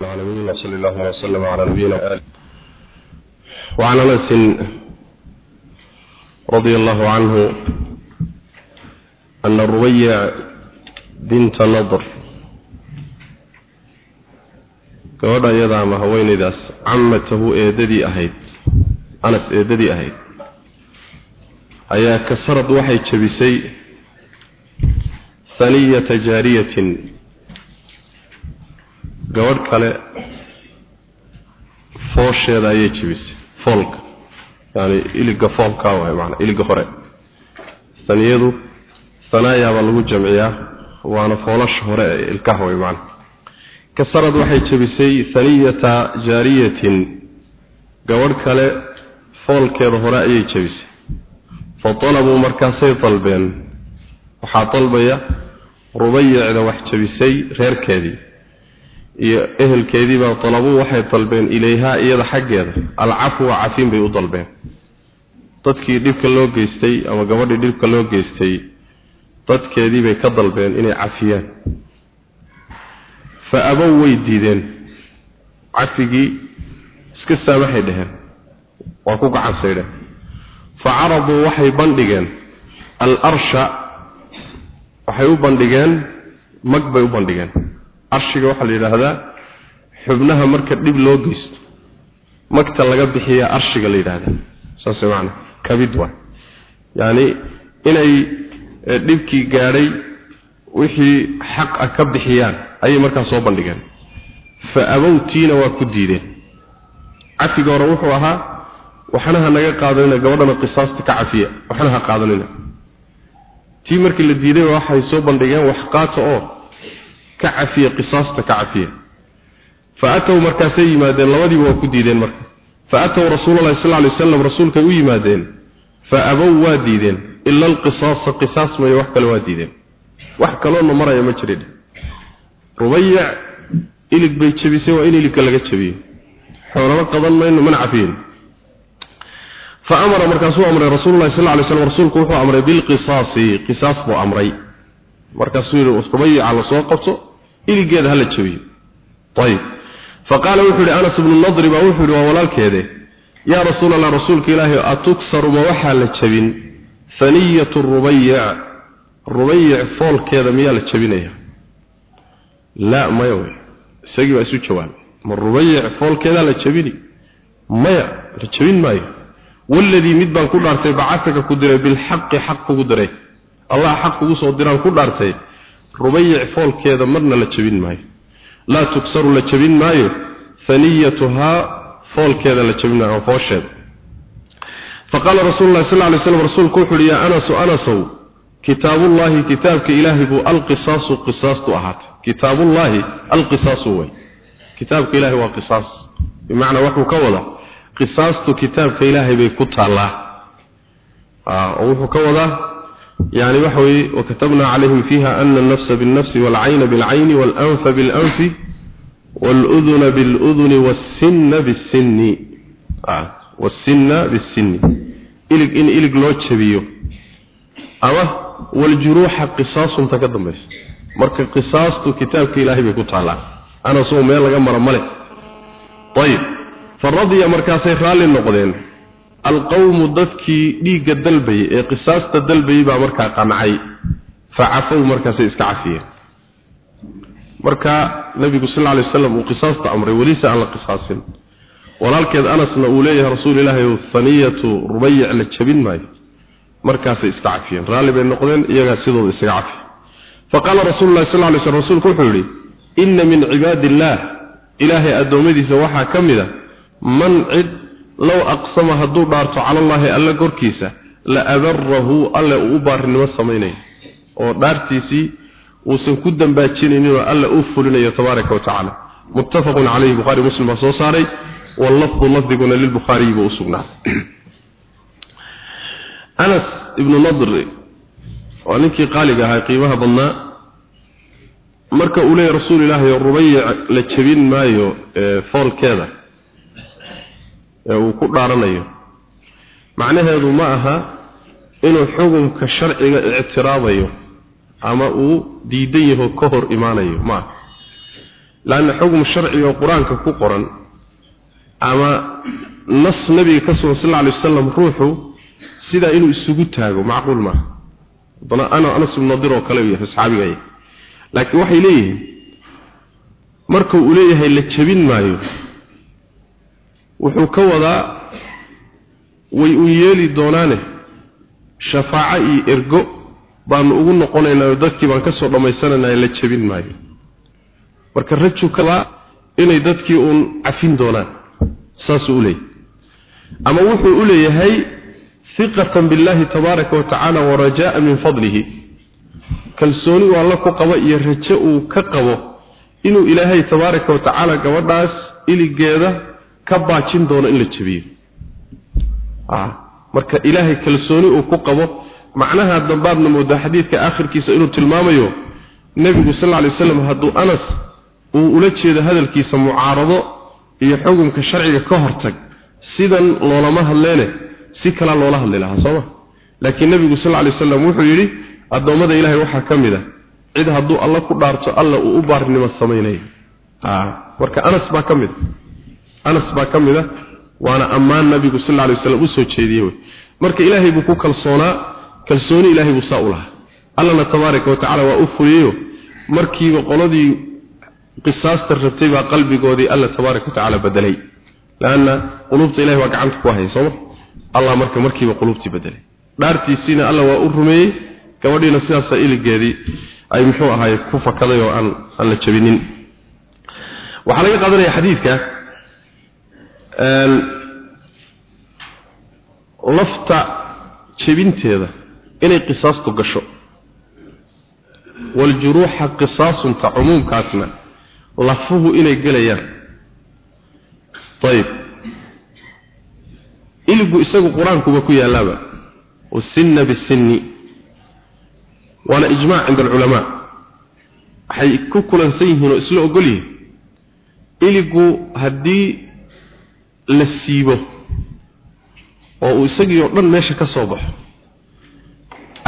العالمين وصلى الله وسلم على نبينا وآله وعن أنس رضي الله عنه أن الربيع بنت نضر gabadha iyada ama haweenaydaas camatahu eedadii ahayd anas eedadii ahayd ayaa kasarad waxay jabisay haniyata jaariyatin gabadh kale foosheeda ayay jebisay foolka yani iliga foolka waay maanaa iliga hore. Saniyadu sanaayaabaa lagu jamciyaa waana foolasha hore ee ilkaha way maanaa kasarad waxay jebisay haniyata jaariyatin. Gabadh kale foolkeeda hore ayay jebisay fa talabuu markaasay dalbeen waxaa dalbaya rubayicda wax jebisay reerkeedii iyo ehelkeediibaa dalabuu waxay dalbeen ilayhaa iyada xaggeeda. Alcafwa cafin bay u dalbeen dadkii dhibka loo geystay ama gabadhii dhibka loo geystay dadkeedii bay ka dalbeen inay cafiyaan. Fa abow way diideen. Cafigii iska saamaxay dheheen waa ku gacansaydheen fa caraduu waxay bandhigeen. Al arsha waxay u bandhigeen mag bay u bandhigeen arshiga waxaa la yidhaahdaa xubnaha marka dhib loo geysto magta laga bixiyaa arshiga la yidhaahdaa. Saas macana kabid waay yacni inay dhibkii gaadhay wixii xaq ah ka bixiyaan ayay markaa soo bandhigeen fa abowtiina waa ku diideen. Cafiga hore wuxuu ahaa waxna ha naga qaadanina gabadhana qisaasta ka cafiya waxna ha qaadanina. Tii markii la diiday waxay soo bandhigeen wax qaata oo ka cafiya qisaasta ka cafiya fa atow markaasay yimaadeen labadiiba waa ku diideen marka. Fa atow rasuululahi sal ly wasalam rasuulkay u yimaadeen. Fa abow waa diideen ila alqisaasa qisaas mayo wax kale waa diideen. Wax kaloona maraya ma jirin. Rubayic ilig bay jebisay waa in iligka laga jebiyo xoolama qadan mayno mana cafiyin. Fa amara markaasuu amray rasuululahi sal lay slam rasuulku wuxuu amray bilqisaasi qisaas iligeeda hala jebiyo ayib fa qaala wuxuu yidhi anas ibnu nadri baa wuxuu yidhi waa walaalkeede. Yaa rasuul allah rasuulka ilaahi atuksaru ma waxaa la jebin haniyatu rubayic rubayic foolkeeda miyaa la jebinaya laa maya wey isagii baa isu jawaabay ma rubayic foolkeedaa la jebini maya la jebin maayo. Waladii mid baan ku dhaartay bacataka ku diray bilxaqi xaq kugu diray. Allah xaq kugu soo diraan ku dhaartay rubayic foolkeeda marna la jebin maayo. Laa tuksaru la jebin maayo. Haniyatuhaa foolkeeda la jebin maayo foosheeda faqaala rasuulu llahi sal lay slam rasuulku wuxu uhi yaa anasu anasow kitaabullaahi kitaabka ilaahay buu alqisaasu qisaastu ahaatay. Kitaabullaahi alqisaasu way. Kitaabka ilaahay waa qisaas. Bimacnaa wuxuu ka wadaa qisaastu kitaabka ilaahay bay ku taallaa. Wuxuu ka wadaa يعني وحوي وكتبنا عليهم فيها أن النفس بالنفس والعين بالعين والأنف بالأنف والأذن بالأذن والسن بالسن آه. والسن بالسن إلق إن إلق لو تشبيو أما والجروح قصاص تقدم بس مرك قصاص كتابك إلهي بيكون تعالى أنا صوم يلا جمر ملك طيب فالرضي مركاسي خالي النقدين alqawmu dadkii dhiigga dalbayay ee qisaasta dalbayay baa markaa qancay facafow markaasay iska cafiyeen. Marka nabigu sal lla alay waslam uu qisaasta amray welise aan la qisaasin. Walaalkeed anasna uu leeyahay rasuul ilaahi haniyatu rubayic la jabin maayo. Markaasay iska cafiyeen. Raalli bay noqdeen iyagaa sidooda isaga cafiy faqaala rasulu lahi sal lay rsulku wuxuu yidhi inna min cibaadi illaah ilaahay addoommadiisa waxaa ka mid a man cid low aqsama hadduu dhaarto calallaahi alla korkiisa la abarahu alle uu u baarinimo samaynayo oo dhaartiisii uusan ku dambaajinayninoo alle uu fulinayo tabaaraka wa tacaala. Muttafaqun calayhi bukhari muslim baa soo saaray wallafdu lafdiguna lilbukhaariyi buu u sugnaaday. Anas ibnu nadri waa ninkii qaaliga ahaa qiimaha badnaa marka uu leeyahy la jebin maayo ee uu ku dhaaranayo. Macnaheedu ma aha inuu xukunka sharciga ictiraabayo ama uu diidan yaho ka hor imaanayo ma laanna xukm sharci oo qur'aanka ku qoran ama nas nabiga ka sugan sal alay wasalam ruuxu sidaa inuu isugu taago macquul maaha haddana ana anas ibnu nadir oo kale saxaabiga yahay laakiin waxay leeyihiin marka uu leeyahay la jabin maayo wuxuu ka wadaa way u yeeli doonaane shafaaco iyo ergo baanu ugu noqonaynaa dadkii baan ka soo dhammaysanayna la jabin maayo. Marka raju kadaa inay dadkii uun cafin doonaan saasuu u leeyahay. Ama wuxuu u leeyahay hiqatan billahi tabaaraka wa tacaala wa rajaa min fadlihi. Kalsooni uu alla ku qabo iyo rajo uu ka qabo inuu ilaahay tabaaraka wa tacaala gabadhaas iligeeda ka baajin doono in la jabiyo marka ilaahay kalsooni uu ku qabo macnaha dambaadna moodaa xadiidka aakhirkiisa inuu tilmaamayo nebigu sal lla lay waslam hadduu anas uu ula jeedo hadalkiisa mucaarado iyo xukunka sharciga ka hortag sidan loolama hadleene si kala loola hadli lahaa sooma laakiin nebigu sal lla lay waslam wuxuu yidhi addoommada ilaahay waxaa ka mid a cid hadduu alla ku dhaarto alla uu u baarinimo samaynayo. Marka anas baa ka mid a anas baa ka mid a waana ammaan nabigu sal alay wasallam u soo jeediyey wey. Marka ilaahay buu ku kalsoonaa kalsooni ilaahay buu saa u lahaa. Allana tabaaraka watacaala waa u fuliyeyo markiiba qoladii qisaasta rabtay baa qalbigoodii alla tabaaraka watacaala bedelay laanna quluubta ilahay waa gacanta ku haya sooma allah marka markiiba quluubtii bedelay dhaartiisiina alla waa u rumeeyey gabadhiina sidaasa iligeedii ay muxuu ahaay ku fakaday oo aan aan la jabinin waxaa laga qaadanaya xadiidka lafta jebinteeda inay qisaastu gasho. Waljuruuxa qisaasunta cumuumkaasna lafuhu inay gelayaan. Ayib iligu isagu qur'aankuba ku yaalaaba wasinna bisinni. Waana ijmaac cinda alculamaa. Waxay ku kulansan yihiin oo isla ogol yihiin. Iligu haddii la siibo oo uu isagii oo dhan meesha ka soo baxo.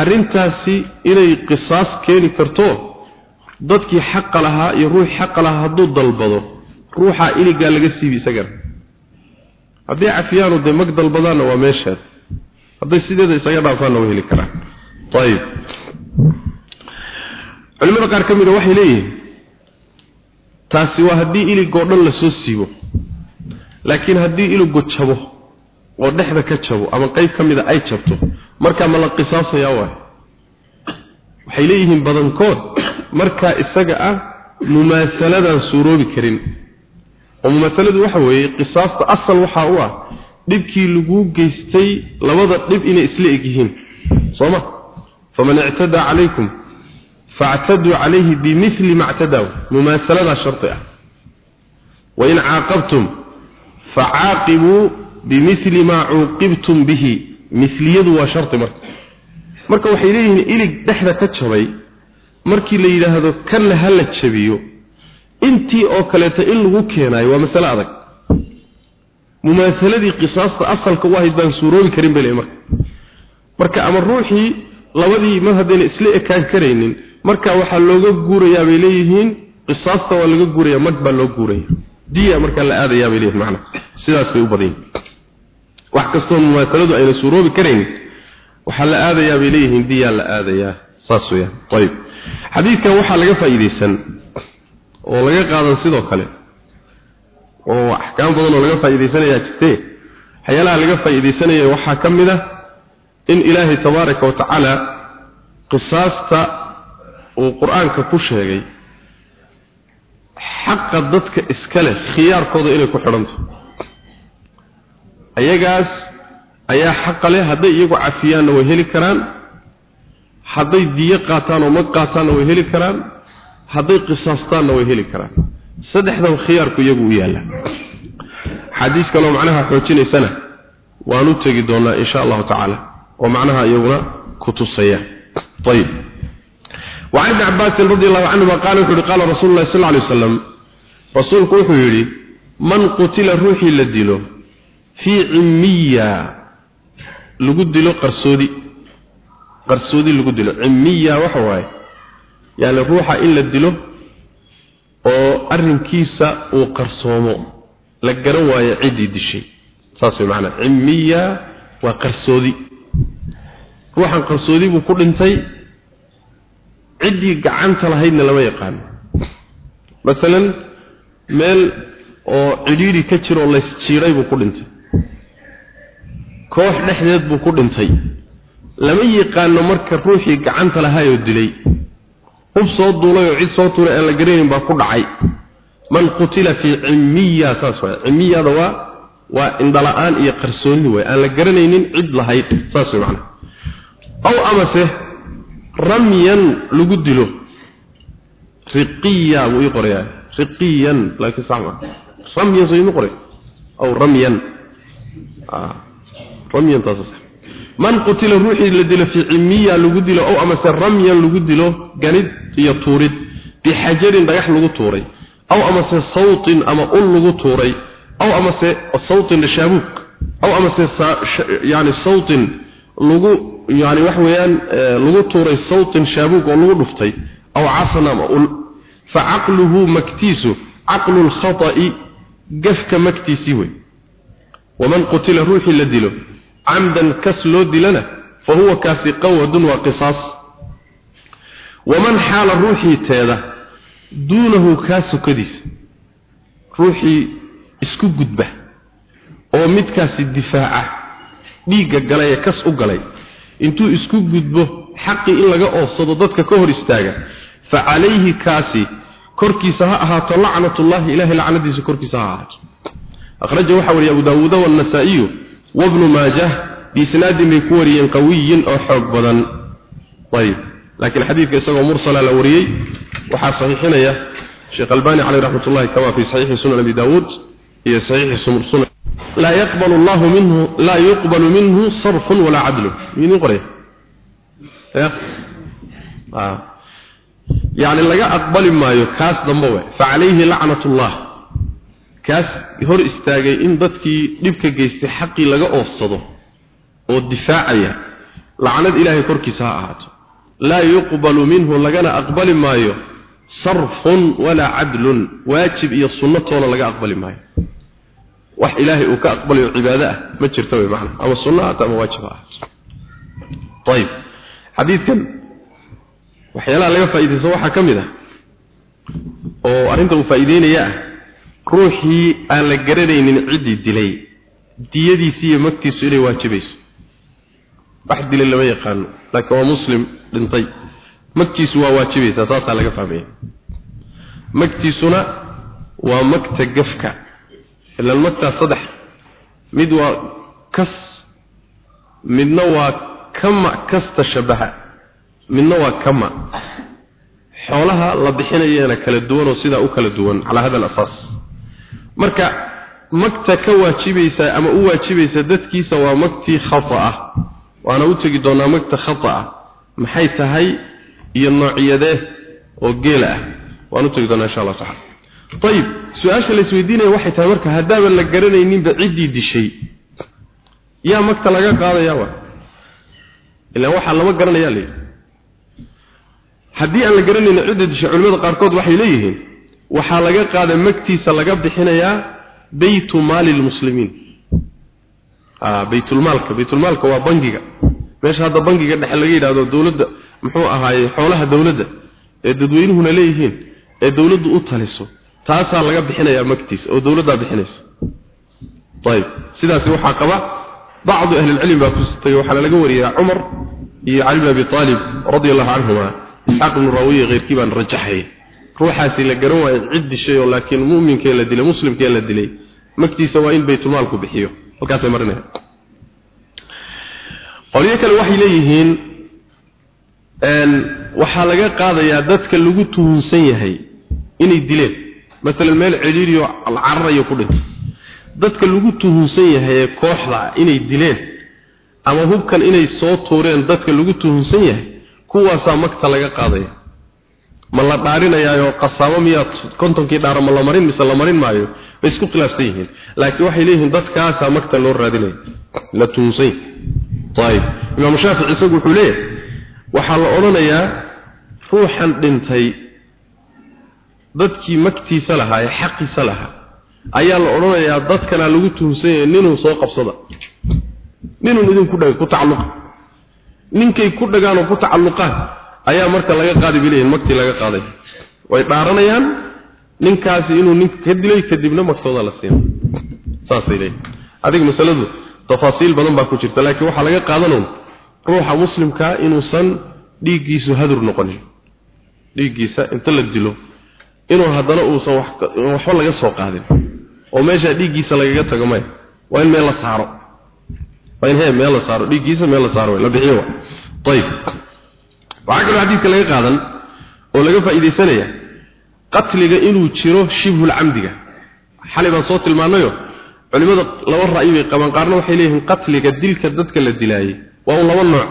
Arrintaasi inay qisaas keeni karto dadkii xaqa lahaa iyo ruuxii xaqa lahaa hadduu dalbado ruuxaa iligaa laga siibi isagana hadday cafiyaanu dee mag dalbadaanna waa meeshaad. Hadday sideeda isaga dhaafaanna way heli karaan. Ayib culimada qaar ka mida waxay leeyihiin taasi waa haddii iligoo dhan la soo siibo laakiin haddii iligu jabo oo dhexda ka jabo ama qayb ka mida ay jabto markaa ma la qisaasayaa waay. Waxay leeyihiin badankood markaa isaga ah mumaasaladaan suuroobi karin. Oo mumaasaladu waxa weeye qisaasta asal waxaa u ah dhibkii laguu geystay labada dhib inay isla eg yihiin. Sooma faman ictadaa calaykum calayhi bimili ma ctadaw mumaasaladaa shardi ah. Wain caaqabtum facaaqibuu bimili maa cuuqibtum bihi miliyadu waa shardi marka. Marka waxay leeyihiin ilig dhexda ka jabay markii la yidhaahdo kanna ha la jabiyo intii oo kaleeta in lagu keenaayo waa masale adag. Mumaasaladii qisaasta asalka u ahayd baan suuroobi karin bay leeyihiin marka. Marka ama ruuxii labadii mar haddayna isla ekaan karaynin marka waxaa looga guurayaa bay leeyihiin qisaasta waa laga guuraya mag baa loo guuraya diya markaa la aadayaa bay leeyihiin macna. Sidaas bay u badan wax kastoo mumaasaladu ayna suuroobi karaynin waxaa la aadayaa bay leeyihiin diyaa la aadayaa saas weyaan ayib xadiidkan waxaa laga faa'iidaysan oo laga qaadan sidoo kale oo axkaam badan oo laga faa'iidaysanayaa jirtee waxyaalaha laga faa'iidaysanaya waxaa ka mid ah in ilaahay tabaaraka wa tacaala qisaasta qur'aanka ku sheegay xaqa dadka iska leh khiyaarkooda inay ku xidhanto. Ayagaas ayaa xaqa leh hadday iyagu cafiyaanna way heli karaan hadday diyo qaataan oo mag qaataanna way heli karaan hadday qisaastaanna way heli karaan. Saddexdan khiyaarku iyagu u yaalla. Xadiis kaloo macnaha xoojinaysana waan u tegi doonaa insha allahu tacaala oo macnaha iyaguna ku tusaya. Ayib وعن ابن عباس رضي الله عنهما قال وحده قال رسول الله صلى الله عليه وسلم رسولك وحده من قتل روحي لديله في عمية لقدله قرسودي قرسودي لقدله عمية وحواي يعني روحا إلا لديله oo arrinkiisa uu qarsoomo la garan waayo ciddii dishay saas way macnaa cimiya waa qarsoodi ruuxan qarsoodi buu ku dhintay ciddii gacanta lahaydna lama yaqaano masalan meel oo cidhiidhi ka jiro oo laysjiiray buu ku dhintay. Koox dhexdeed buu ku dhintay. Lama yaqaano marka ruuxii gacanta lahaayoo dilay. Hub soo duulay oo cid soo tuulay aan la garanayn baa ku dhacay. Man qutila fii cimiya saas waay. Cimiyada waa waa indhala-aan iyo qarsooni waay. Aan la garanaynin cid lahayd saas way macnaha. Aw amase ramyan lagu dilo. Riqiya ii qorayaa riqiyan laakiin sax ma ramyan soo qoray aw ramyan. Ramyan taas man qutila ruuxii la dilo fii cimiya lagu dilo aw amase ramyan lagu dilo ganid iyo tuurid. Bixajarin dhagax lagu tuuray. Aw amase sawtin ama ul lagu tuuray. Aw amase sawtin shaabuk aw amase yani sawtin lagu yani wax weeyaan lagu tuuray sawtin shaabuk oo lagu dhuftay aw casan ama ul facaqluhu maktiisu caqlu lkhata'i gafka maktiisii wey waman qutila ruuxii la dilo camdan kas loo dilana fa huwa kaasi qawadun waa qisaas. Waman xaala ruuxii teeda duunahu kaa sokadiisa ruuxii isku gudba oo midkaasi difaaca dhiigga galay ee kas u galay intuu isku gudbo xaqii in laga oofsado dadka ka hor istaaga fa calayhi kaasi korkiisa ha ahaato lacnatullahi ilahay lacnadiisa korkiisa ha ahaato. Akhraja waxaa wariye abu daawuuda waannasaa'iyu wabnu maajah biisnaadin bay ku wariyeen qawiyin oo xoog badan. Ayib. Laakiin xadiidka isagoo mursala la wariyey waxaa saxiixinaya sheekh albani caleyh raxmat ullahi kama fi saxiixi sunan abi daawuud saxiixi sunan laa yaqbalu allahu minhu laa yuqbalu minhu sarfun walaa cadlun midin qoraya ya? Yani laga aqbali maayo kaas dambe we facalayhi lacnat ullah kaas hor istaagay in dadkii dhibka geystay xaqii laga oofsado oo difaacaya. Lacnad ilaahay korkiisa ha ahaato. Laa yuqbalu minhu lagana aqbali maayo sarfun walaa cadlun. Waajib iyo sunnatoona laga aqbali maayo wax ilaahay uu ka aqbalayo cibaado ah ma jirto way macna. Ama sunna ama waajib ah. Ayib xadiidkan waxyaalaha laga faa'iidaysto waxaa ka mid ah oo arrinta uu faa'iideynaya ah ruuxii aan la garanaynin ciddii dilay diyadiisi iyo magtiisu inay waajibayso wax dilay lama yaqaano laakiin waa muslim dhintay. Magtiisu waa waajibaysaa saasaa laga fahmaya. Magtiisuna waa magta gafka ilan magtaa saddex. Mid waa kas midna waa kama kasta shabaha. Midna waa kama. Xoolaha la bixinayana kala duwan oo sidaa u kala duwan calaa hada alasaas marka magta ka waajibaysa ama u waajibaysa dadkiisa waa magtii khata ah. Waana u tegi doonaa magta khata ah. Maxay tahay? Iyo noocyadee? Oo geela ah. Waan u tegi doonaa insha allah taala ayib su'aasha la isweydiinaya waxay tahay marka haddaaban la garanayninba ciddii dishay. Yaa magta laga qaadaya wa? Ilaan waxaa lama garanayaa layidhi haddii aan la garanaynin cidda dishay culimada qaarkood waxay leeyihiin waxaa laga qaada magtiisa laga bixinayaa baytu maali lmuslimiin baytulmaalka baytulmaalka waa bangiga. Meesha hadda bangiga dhexe laga yidhaahdo dowladda muxuu ahaaye xoolaha dowladda ee dadweynuhuna leeyihiin ee dowladdu u taliso taasaa laga bixinayaa magtiisa oo dowladdaa bixinaysa. Ayib. Sidaasi waxaa qaba bacdu ahlilcilmi baa ku sitay waxaana laga wariyaa cumar iyo cali bn abi aalib radia allahu canhuma isxaaq ibnu raawiye keyrkii baan rajaxay. Ruuxaasi la garan waayo cid dishay oo laakiin mu'minkee la dilay muslimkee la dilay magtiisa waa in baytulmaalku bixiyo. Halkaasay marinaya qolyo kale waxay leeyihiin waxaa laga qaadayaa dadka lagu tuhunsan yahay inay dileen masalan meel cidhiiriyo alcararayo ku dhintay. Dadka lagu tuhunsan yahay kooxda inay dileen ama hubkan inay soo tuureen dadka lagu tuhunsan yahay kuwaasaa magta laga qaadaya. Ma la dhaarinayaayo qasaamo miyaa kontonkii dhaaro ma la marin mise la marin maayo? Bay isku khilaafsan yihiin. Laakiin waxay leeyihiin dadkaasaa magta loo raadinaya. La tuhunsan ayib imaamu shaafici isagu wuxuu leeyahay waxaa la odhanayaa ruuxan dhintay dadkii magtiisa lahaa ee xaqiisa lahaa. Ayaa la odhanayaa dadkana lagu tuhunsan yahay ninuu soo qabsada. Ninun idinku dhag ku tacalluqa. Ninkay ku dhagaan oo ku tacalluqaan ayaa marka laga qaadi bilayn magtii laga qaaday. Way dhaaranayaan ninkaasi inuu ninka ka dilay kadibna magtooda la siina saasay leeyihiin adiga masaladu tafaasiil badan baa ku jirta laakiin waxaa laga qaadanayn ruuxa muslimkaa inuusan dhiiggiisu hadur noqonin. Dhiiggiisa inta la dilo inuu haddana uusan waxba laga soo qaadin. Oo meesha dhiiggiisa lagaga tago maya waa in meel la saaro. Waa in he meel la saaro. Dhiiggiisa meel la saaro la bixiyo ayib waxaa kaloo xadiidka laga qaadan oo laga faa'iidaysanaya qatliga inuu jiro shibhul camdiga. Xalay baan soo tilmaanayo culimada laba ra'yi bay qabaan qaarna waxay leeyihiin qatliga dilka dadka la dilaayay. Waa un laba nooc.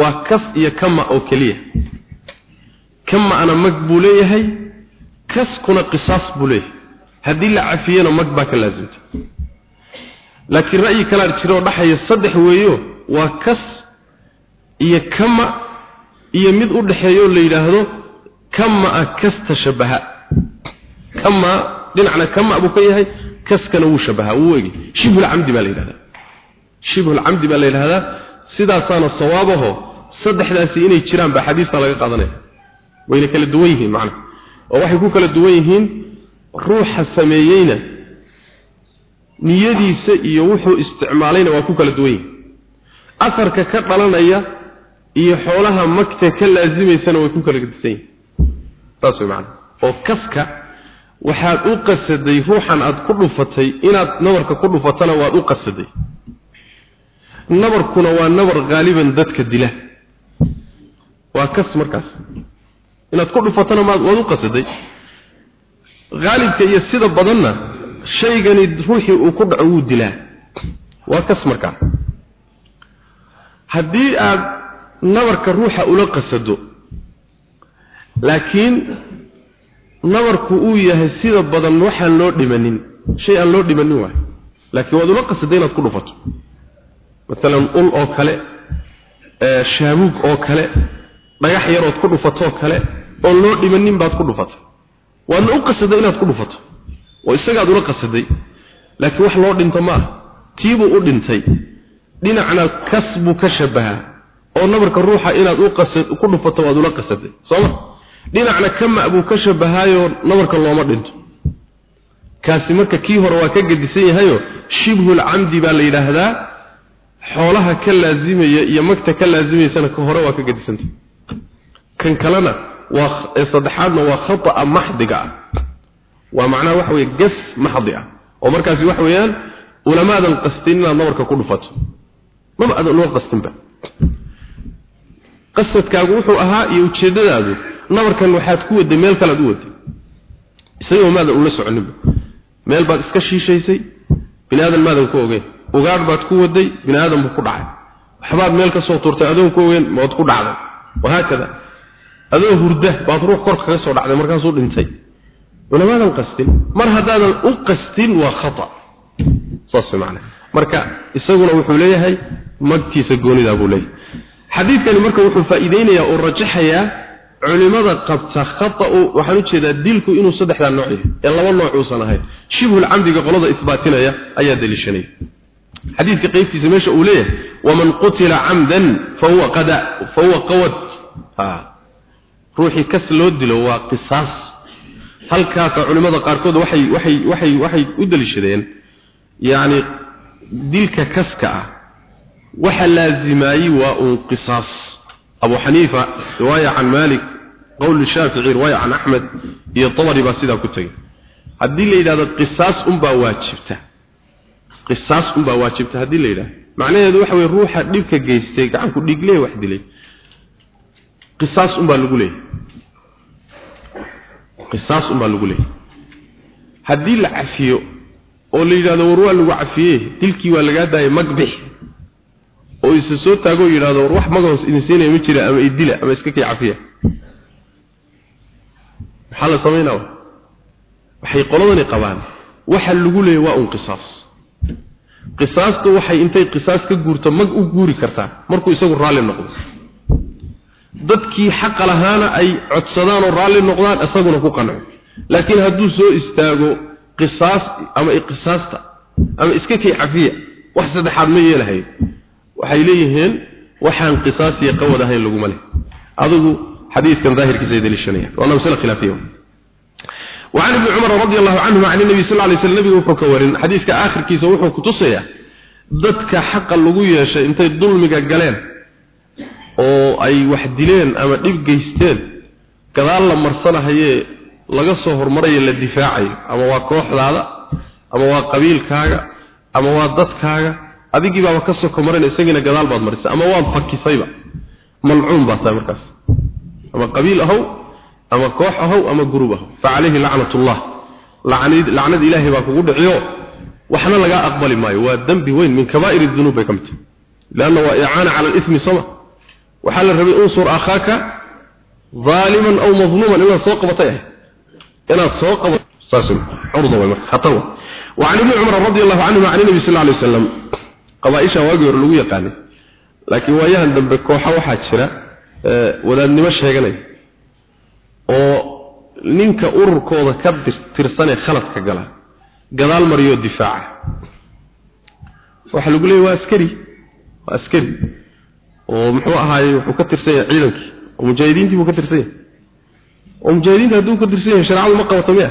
Waa kas iyo kama oo keliya. Kama'na mag buu leeyahay kaskuna qisaas buu leeyahay. Haddii la cafiyana mag baa ka laasimta laakiin ra'yi kalaa jiro oo dhaxaya saddex weeyo waa kas iyo kama iyo mid u dhaxeeyo la yidhaahdo kama kasta shabaha. Kama dhinacna kama buu ka yahay kaskana wuu shabaha wuu egi shibhul camdi baa la yidhahdaa. Shibhul camdi baa la yidhahdaa sidaasaana sawaabaho saddexdaasi inay jiraan baa xadiista laga qaadanaya. Wayna kala duwan yihiin macnaha oo waxay ku kala duwan yihiin ruuxa sameeyeyna niyadiisa iyo wuxuu isticmaalayna waa ku kala duwan yihiin. Asarka ka dhalanaya iyo xoolaha magta ka laasimaysana way ku kala gedisan yihiin. Saas way macnaha oo kaska waxaad u qasaday ruuxan aad ku dhufatay inaad nabarka ku dhufatana waad u qasaday. Nabarkuna waa nabar qaaliban dadka dila. Waa kas markaas inaad ku dhufatana maad waad u qasaday qaalibka iyo sida badanna shaygani ruuxii uu ku dhaco wuu dilaa. Waa kas markaa haddii aad nabarka ruuxa ula qasado laakiin nabarku uu yahay sida badan waxaan loo dhimanin shay aan loo dhimanin waay. Laakiin waad ula qasaday inaad ku dhufato. Maalan ul oo kale shaabuug oo kale dhagax yarood ku dhufatoo kale oon loo dhimanin baad ku dhufatay waadna u qasaday inaad ku dhufato. Oo isagaad ula qasaday. Laakiin wax loo dhinto ma ah tiibuu u dhintay. Dhinacna kas buu ka shabahaa oo nabarka ruuxa inaad ku dhufato waad ula qasaday. Sooma dhinacna kama buu ka shabahaayoo nabarka looma dhinto. Kaasi marka kii hore waa ka gedisan yahayo shibhul camdi baa la yidhaahdaa. Xoolaha ka laazimaya iyo magta ka laazimaysana ka hore waa ka gedisanta kan kalena waa ee saddexaadna waa khata'a maxdiga. Ah waa macnaha waxa weeye gas maxdi ah. Oo markaasi waxa weeyaan ulamaadan qastin inaad nabarka ku dhufato. Maba adan loo qastinba qasadkaagu wuxuu ahaa iyo ujeeddadaadu nabarkan waxaad ku waday meel kalead u waday isagoo maadan ula soconinba meel baad iska shiishaysay bini aadan maadan ku ogeyn. Ugaadh baad ku waday bini aadan buu ku adoo hurda baad ruux kor kaga soo dhacday markaasuu dhintay. Culamaadan qastin mar haddaadan u qastin waa khata. Saas macna marka isaguna wuxuu leeyahay magtiisa goonidaa buu leeyahay. Xadiidkani marka wuxuu faa'iideynayaa oo rajaxayaa culimada qabta khata'u waxaan u jeedaa dilku inuu saddexdaa nooc yahay ee laba nooc uusan ahayn. Shibhul camdiga qolada isbaatinaya ayaa daliishanaya. Xadiidka qaybtiisa meesha uu leeyahay waman qutila camdan fahuwa qada fahuwa qawad ruuxii kas loo dilo waa qisaas. Halkaasa culimada qaarkood waxay waxay waxay waxay u daliishadeen. Yacni dilka kaska ah waxa laazimaayey waa uun qisaas. Abu xaniifa riwaaya can malik qowl shaafici riwaaya can axmed iyo tabari baa sidaa ku tegey. Haddii la yidhahdo qisaas unbaa waajibta. Qisaas unbaa waajibta haddii la yidhahdo. Macnaheedu waxa weye ruuxa dhibka geystay gacanku dhiigle wax dilay qisaas unbaa lagu leeyahy qisaas unbaa lagu leeyahy haddii la cafiyo oo la yidhahdo war waa lagu cafiyey dilkii waa lagaa daayay magbix oo isa soo taagoo yidhahdo war wax magahoos idin siinaya ma jira ama idila ama iska kii cafiya. Maxaa la samaynaa waxay qoladani qabaan waxa lagu leeyahy waa un qisaas. Qisaastu waxay intay qisaas ka guurto mag u guuri kartaa markuu isagu raalli noqdo dadkii xaqa lahaana ay codsadaan oo raalli noqdaan isaguna ku qanco laakiin hadduu soo istaago qisaas ama qisaasta ama iska kay cafiya wax saddexaad ma yeelahayo waxay leeyihiin waxaan qisaas iyo qawad ahayn laguma leh adigu xadiidkan daahirkiisa ay daliishanayaan waa masala khilaafiya وعن ابن عمر رضي الله عنهما عن النبي صلى الله عليه وسلم wuxuu ka warin xadiiska aakhirkiisa wuxuu ku tusayaa dadka xaqa lagu yeeshay intay dulmiga galeen oo ay wax dileen ama dhib geysteen gadaal la marsanahaye laga soo hormarayo la difaacayo ama waa kooxdaada ama waa qabiilkaaga ama waa dadkaaga adigii baaba ka soko marin isagiina gadaal baad marisay ama waad fakisayba. Malcuun baa tahay markaas. Ama qabiil ahow ama koox ahow ama gurub ahow. Fa calayhi lacnatullah. Lacnad ilaahay baa kugu dhiciyo. Waxna lagaa aqbali maayo. Waa dembi weyn min kabaa'ir dunuub bay ka mid tahay. Leanna waa icaana cala alismi soma waxaa la rabay unsur akhaaka zaaliman aw mazluuman inaad soo qabatay ah inaad soo qabato ibni cumar way marka canhuma wa ali ibn umar radiyallahu anhu nabi sallallahu alayhi wasallam qabaisha waagi hor lagu yaqaanay laakiin waayahan dambe kooxa waxaa jira wadaadnimo sheeganaya oo ninka ururkooda ka tirsanee khaladka gala gadaal mariyo difaaca. Waxa lagu leeyahay waa askari waa askari oo muxuu ahaayay wuxuu ka tirsan yahay ciidankii oo mujaahidiintii buu ka tirsan yahay. Oo mujaahidiinta hadduu ka tirsan yahay shareecadu ma qabato miya?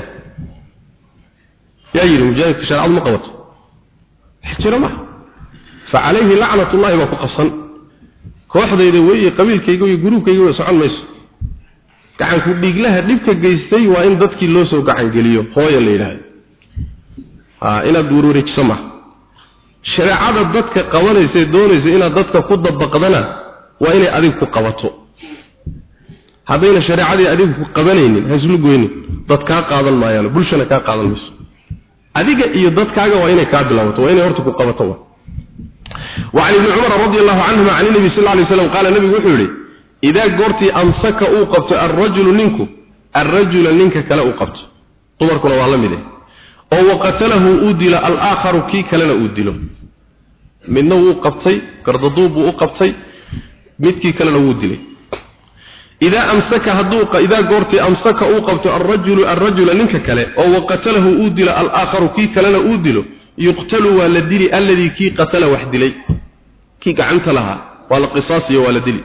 Yaa yidhi mujaahidka shareecadu ma qabato. Jira ma calayhi lacnatullahi baa ku qabsan. Kooxdayda weeye qabiilkayga iyo guruubkayga way socon mayso. Gacanku dhiiglaha dhibka geystay waa in dadkii loo soo gacan geliyo hooya la yidhaahdo inaad warwareejiso ma shareecada dadka qabanaysa doonaysa inaad dadka ku dabaqdana waa inay adiga ku qabato haddayna shareecadii adiga ku qabanaynin haslu goynin dad kaa qaadan maayaan bulshana kaa qaadan mayso adiga iyo dadkaaga waa inay kaa bilaabato waa inay horta ku qabato wa وعن ابن عمر رضي الله عنهما عن النبي صلى الله عليه وسلم قال النبي وحوري إذا قرتي أمسك أوقبت الرجل ننكو الرجل ننك كلا أوقبت طمركنا والله مده oo waqatalahu udila al-akhar ki kalena udilo midna wuu qabtay gardaduub uu qabtay midkii kalena wuu dilay. Ida amsaka haduu ida goorti amsaka uu qabto ar-rajulu ar-rajula ninka kale oo waqatalahu udila al-akhar ki kalena udilo yuqtalu wala dili alladhi ki qatala wahdilay ki gacanta laha wala qisas iyo wala dili.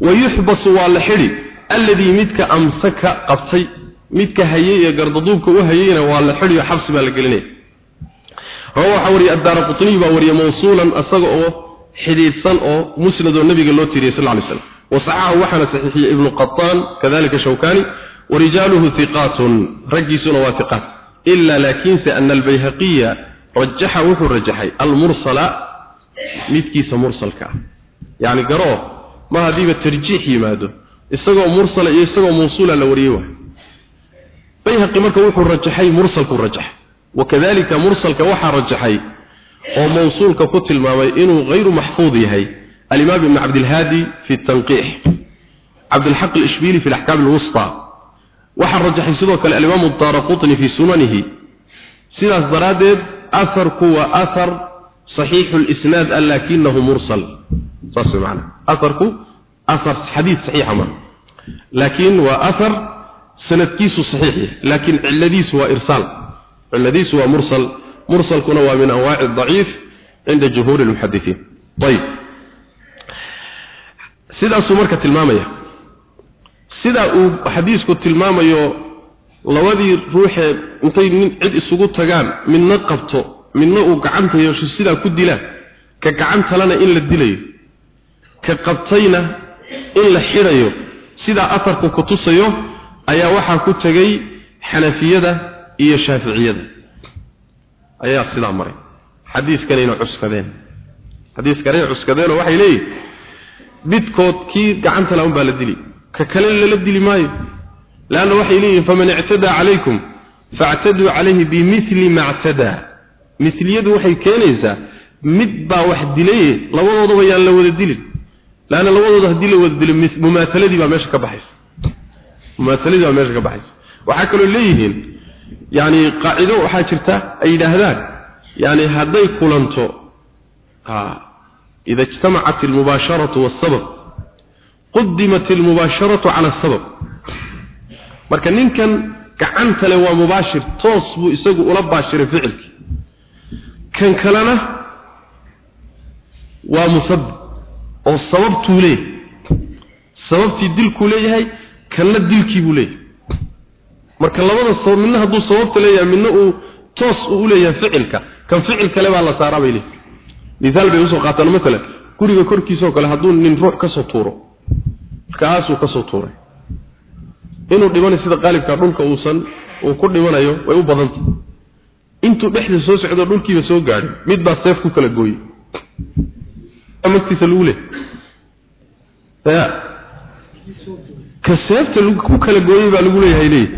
Wayuhbas wala xidi alladhi midka amsaka qabtay midka hayay ee gardaduubka u hayayna waa la xidhiyo xabsi baa la gelinaya. Waxa wariya addaara qutniy baa wariya mawsuulan asaga oo xidhiidhsan oo musnad oo nabiga loo tiriyay sal ly slam wasaxaxahu waxaana saxiixiyey ibnu qataan kadalika shawkani warijaaluhu hiqaatun raggiisuna waa hiqaat ila laakiinse ana albayhaqiya rajaxa wuxuu rajaxay almursala midkiisa mursalka. Ah yacni garoo ma haddiiba tarjiix yimaado isagoo mursala iyo isagoo mawsuula la wariyey waay bayhaqi marka wuxuu rajaxay mursalku rajaxay. Wakadalika mursalka waxaa rajaxay oo mawsuulka ku tilmaamay inuu hayru maxfuud yahay. Alimaam ibn cabdilhaadi fi tanqiix cabdilxaq alishbiili fi laxkaam alwusta. Waxaa rajaxay sidoo kale alimaamu daara qutni fi sunanihi. Sidaas daraaddeed aharku waa ahar saxiixu lisnaad a laakinahu mursal. Saas maana aharku ahar xadiid saxiixa ma laakiin waa ahar sanadkiisu saxiix yahay laakiin ciladiisu waa irsaal ciladiisu waa mursal. Mursalkuna waa min anwaaci daciif cinda jumhuuri lmuxadisiin ayib sidaasuu marka tilmaamaya. Sidaa uu xadiisku tilmaamayo labadii ruuxee intay nin cid isugu tagaan midna qabto midna uu gacanta yeesho sidaa ku dilaan ka gacantalana in la dilayo ka qabtayna in la xidhayo sidaa atarku ku tusayo ayaa waxaa ku tegay xanafiyada iyo shaaficiyada. Ayaa sidaa maray. Xadiiskan inay cuskadeen. Xadiiskan inay cuskadeen waxay leeyihiin bidkood kii gacanta laun baa la dili. Ka kale lala dili maayo. Laanna waxay leeyihiin faman ictadaa calaykum faactaduu calayhi bimili ma ictadaa. Miliyadu waxay keenaysaa mid baa wax dilay labadoodaba yaan la wada dilin. Laanna labadooda haddii la wada dilo mumaahaladii baa meesha ka baxaysa mumaahaladii baa meesha ka baxaysa waxaa kaloo leeyihiin yani qaacido waxaa jirta ay yidhaahdaan yani hadday kulanto ida ijtamacat almubaasharatu waasabab qudimat almubaasharatu cala asabab marka ninkan gacanta le waa mubaashir toos buu isagu ula baashiray ficilkii. Kan kalena waa musabab oo sababtuu leeyahay. Sababtii dilkuu leeyahay kanna dilkii buu leeyahay. Marka labada sabab midna hadduu sababta leeyahay midna uu toos uu leeyahay ficilka. Kan ficil kale baa la saaraa bay leeyihiin misaal bay u soo qaataan. Maalan guriga korkiisoo kale hadduu nin ruux ka soo tuuro markaasuu ka soo tuuray. Inuu dhimanayo sida qaalibka dhulka uusan uu ku dhimanayo way u badantay. Intuu dhexda soo socdo dhulkiiba soo gaadhay. Mid baa seef ku kala gooyey magtiisa lagu leey ya ka seefta ku kala gooyey baa lagu leeyahay leeyahy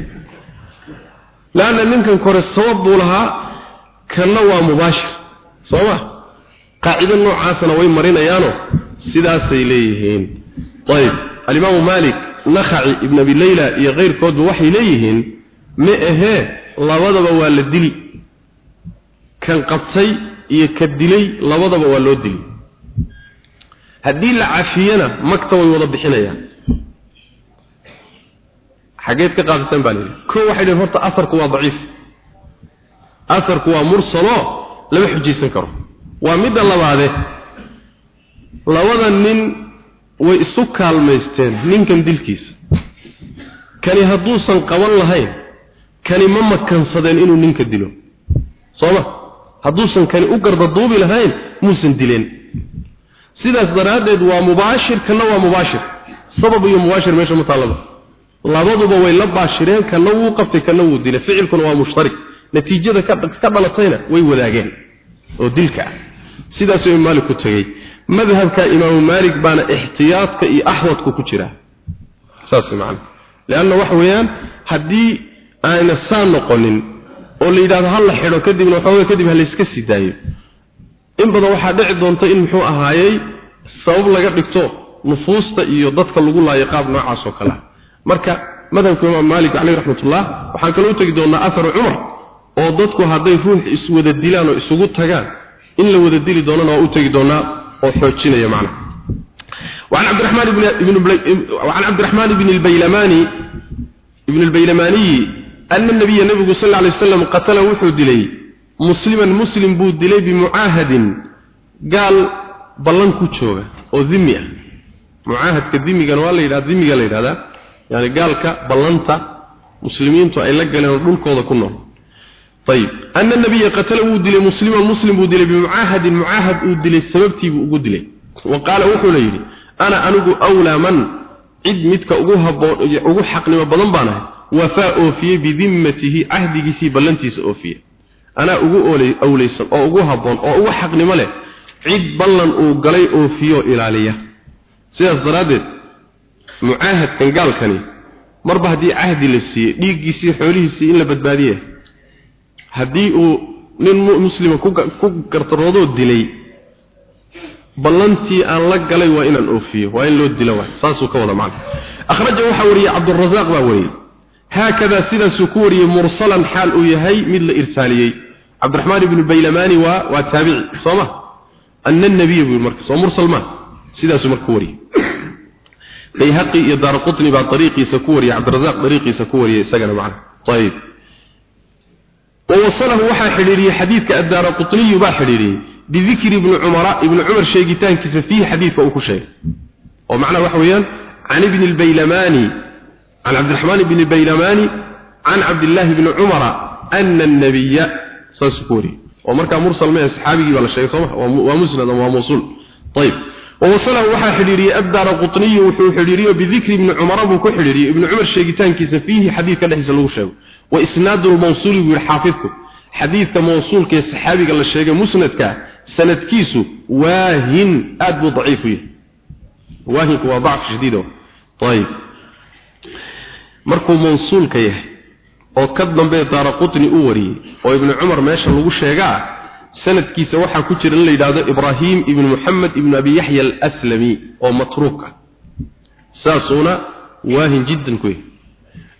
laanna ninkan kore sabab buu lahaa kanna waa mubaashir soo ma? Qaacido noocaasana way marinayaano sidaasay leeyihiin. Ayib. Alimaamu malik nakhaci ibn abi layla iyo keyrkoodba waxay leeyihiin ma ahee labadaba waa la dili. Kan qabtay iyo ka dilay labadaba waa loo dili. Haddii la cafiyana magta way wada bixinayaan xageed ka qaadataan baa layidhi ko waxay dhaheen horta asarku waa daciif. Asarku waa mursalo lama xujaysan karo. Waa midda labaade labada nin way isu kaalmaysteen ninkan dilkiisa. Kani hadduusan qaban lahayn kani ma makansadeen inuu ninka dilo. Sooma hadduusan kani u gardaduubi lahayn muusan dileen. Sidaas daraaddeed waa mubaashir kana waa mubaashir. Sabab iyo mubaashir meesha ma taallaba labaduba way la baashireen kana wuu qabtay kana wuu dilay. Ficilkuna waa mushtarik. Natiijada ka dhalatayna way wadaageen oo dilka ah. Sidaasuu imaam maalik ku tegey. Madhabka imaamu maalik baana ixtiyaadka iyo axwadku ku jira. Saas macna. Leanna waxa weeyaan haddii ayna saa noqonin oo la yidhahdo ha la xidho kadibna waxooga kadib ha layska sii daayo. In badan waxaa dhici doonta in muxuu ahaayey sabab laga dhigto nufuusta iyo dadka lagu laayo qaab noocaas oo kale marka madhabka imaam maalik caleyh raxmatullah waxaan kaloo u tegi doonaa aharu cumar oo dadku hadday ruux iswada dilaan oo isugu tagaan in la wada dili doonana waa u tegi doonaa oo xoojinaya macnaha وعن عبد الرحمن بن ابن وعن عبد الرحمن بن البيلماني ابن البيلماني أن النبي النبي صلى الله عليه وسلم قتل وحد لي مسلما مسلم بود لي بمعاهد قال بلن كوتشوغا او ذمي معاهد كذمي كان ولا يراد ذمي قال yani gaalka ballanta muslimiintu ay la galeen dhulkooda ku nool. Ayib ana nabiya qatala wuu dilay musliman muslim buu dilay bimucaahadin mucaahad uu dilay sababtiibuu ugu dilay. Wa qaala wuxuuna yidhi ana anigu wlaa man? Cid midka ugu habougu xaqnimo badan baan ahay. Wafaa oofiyey bidimmatihi cahdigiisii ballantiisa oofiye anaa ugu owlaysan oo ugu haboon oo ugu xaqnimo leh cid ballan uu galay oofiyo ilaaliya. Sidaas daraaddeed mucaahadkan gaalkani marba haddii cahdi la siiyey dhiiggiisii xoolihiisii in la badbaadiye haddii uu nin muslima ku gartaroodoo dilay ballantii aan la galay waa inaan oofiyo waa in loo dilo wa saasuu ka wada macna. Akhraja waxaa wariyey cabdurasaaq baa wariyey haakada sidaasuu ku wariyey mursalan xaal uu yahay mid la irsaaliyey cabdiraxmaan ibnu baylamani waa waa taabici soo ma? Anna nabiya buu marka soo mursal ma? Sidaasuu marka ku wariyey bayhaqi iyo daaraqutni baa dariiqiisa ku wariyey cabdirasaaq dariiqiisa ku wariyey isagana macna ayib ووصله وحا حريري حديث الدار قطني با حريري بذكر ابن عمر ابن عمر شيغتان كيف فيه حديث او شيء ومعنى وحويان عن ابن البيلماني عن عبد الرحمن بن البيلماني عن عبد الله بن عمر أن النبي ساسكوري ومركا مرسل من أصحابه ولا شيء صمح ومسند وموصول طيب ووصله وحا حريري الدار قطني وحو حريري بذكر ابن عمر بو حريري ابن عمر شيغتان كيف فيه حديث كده لو شيء وإسناد الموصول بالحافظك حديث موصول كي الصحابي قال الشيء مسندك سند كيسو واهن أدب ضعيف واهن هو ضعف شديد طيب مركو موصول كيه oo ka dambe daaraqutni u wariyay oo ibn umar meesha lagu sheegaa sanadkiisa waxa ku jira in la yiraahdo ibrahim ibn muhammad ibn abi yahya al-aslami oo matruuka saasuna waahin jiddan ku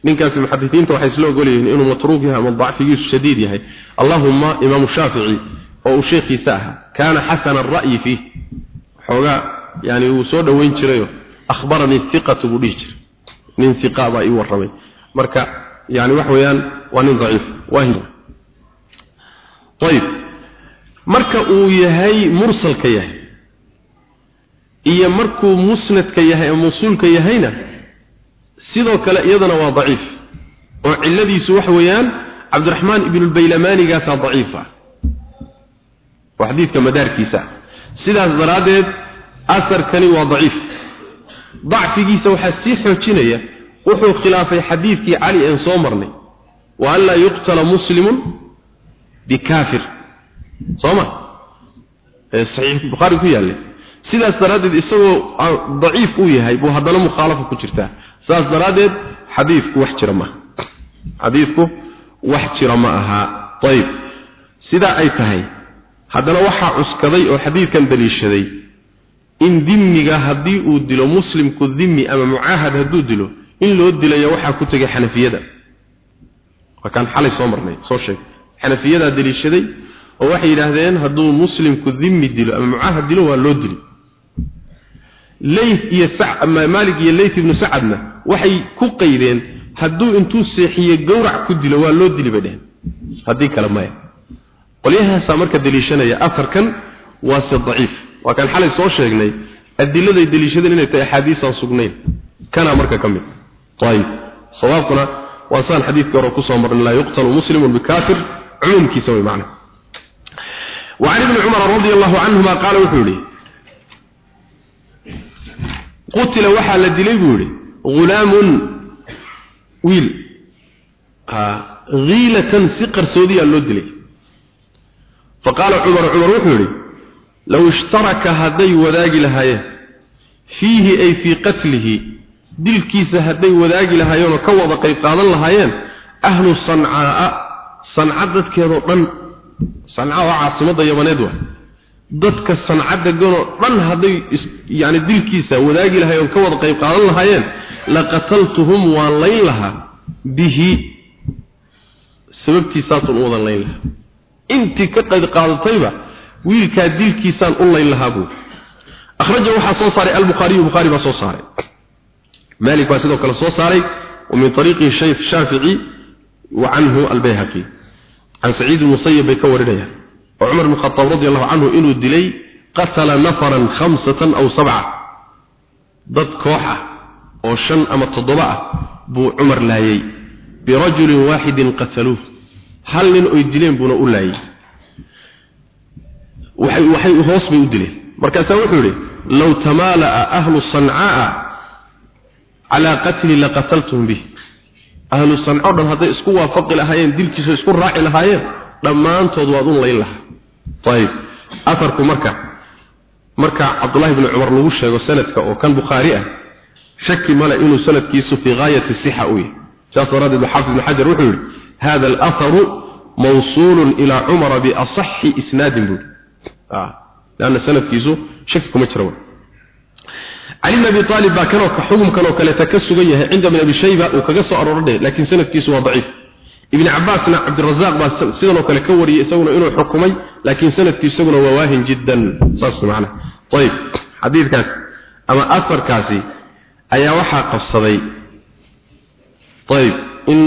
ninkaas muhaddithiinta waxay isla ogolayeen inuu matruuk yahay ama dacfigiisu shadiid yahay. Allahumma imam shafi'i oo uu sheekhiisa aha kana hasan ar-ra'yi fi xoga yani uu soo dhaweyn jiray akhbarani thiqatu budijir nin thiqa ba ii warramay. Marka yani wax weeyaan waa nin daciif waahin ayib marka uu yahay mursalka yahay iyo markuu musnadka yahay ee mawsuulka yahayna sidoo kale iyadana waa daciif. Oo ciladiisu waxa weeyaan cabdiraxmaan ibnu lbaylamanigaasa daciif ah. Oo xadiidka madaarkiisa. Sidaas daraaddeed asarkani waa daciif. Dacfigiisa waxaa sii xoojinaya wuxuu khilaafay xadiidkii cali een soo marnay. Wa an laa yuqtala muslimun bikaafir soo ma ee saxiix bukhaari ku yaallay sidaas daraaddeed isagoo daciif uu yahay buu haddana mukhaalafa ku jirtaa. Saas daraaddeed xadiidku wax jira maaha wax jira ma aha. Ayib sidaa ay tahay haddana waxaa cuskaday oo xadiidkan daliishaday in dimmiga haddii uu dilo muslimku dimmi ama mucaahad hadduu dilo in loo dilayo waxaa ku tegay xanafiyada. Waa kaan xalay soo marnay soo sheeg xanafiyadaa daliishaday oo waxay yidhaahdeen hadduu muslimku dimmi dilo ama mucaahad dilo waa loo dili. Layth iyo maalik iyo layth ibnu sacadna waxay ku qaydeen hadduu intuu seexiye gowrac ku dilo waa loo dili bay dheheen haddii kale maya qolyahaasaa marka daliishanaya afarkan waa se daciif. Waa kaan xalay soo sheegnay adiladay daliishadeen inay tahay axaadiisaan sugnayn. Kana marka ka mid. Ayib sawaabkuna waa saan xadiidkii hore ku soo marnay laa yuqtalu muslimun bikaafir cumuumkiisa way macna وعن ابن عمر رضي الله عنهما قال وحوري قتل وحا لدلي بوري غلام ويل غيلة سقر سودية لدلي فقال عمر عمر وحوري لو اشترك هدي وذاق لهايه فيه أي في قتله دلكيس هدي وذاق لهايون وكوض قيب قاضا لهايين أهل صنعاء صنعدت كذو sanca waa caasimada yamaneed wa dadka sancadda ganoo dhan hadday yani dilkiisa wadaagi lahay oon ka wada qayb qaadan lahaayeen laqataltuhum waan layn lahaa bihi. Sababtiisaasaan u wadan layn lahaa. Intii ka qayb qaadatayba wiilkaa dilkiisaan u layn lahaa buuri akhraja waxaa soo saaray albukhaariyu bukhaari baa soo saaray. Maalik baa sidoo kale soo saaray wa min ariiqihi shaykh shaafici wa albayhaqi عن سعيد المسيب بكورنيا وعمر بن الخطاب رضي الله عنه إنه دلي قتل نفرا خمسة أو سبعة ضد كوحة أو شن أما التضبعة بو عمر لايي برجل واحد قتلوه هل من أيدلين بنا أولاي وحي وحي هوس بيدلين مركز وحوري لو تمالأ أهل الصنعاء على قتل لقتلتهم به ahlu sanco dhan hadday isku waafaqi lahaayeen dilkiisa isku raaci lahaayeen dhammaantood waad un layn lahaa. Ayib afarku marka marka cabdullahi bni cumar lagu sheego sanadka oo kan bukhaari ah shaki male inuu sanadkiisu fii gaayati sixa u yahay. Saas daraaddeed xaafid ibn xajar wuxuu yihi hada alaharu mawsuulun ilaa cumara biasaxi isnaadin buuri lanna sanadkiisu shaki kuma jira cali bn abi aalib baa kanoo ka xugum kanoo kaleeta ka sugan yahay cinda bn abi shayba uu kaga soo aroora dheh laakiin sanadkiisu waa daciif. Ibn cabaasna cabdirazaq baa sidanoo kale ka wariyay isaguna inuu xukumay laakiin sannadkii isaguna waa waahin jiddan. Saas macna. Ayib xadiidkaas ama asarkaasi ayaa waxaa qabsaday. Ayib in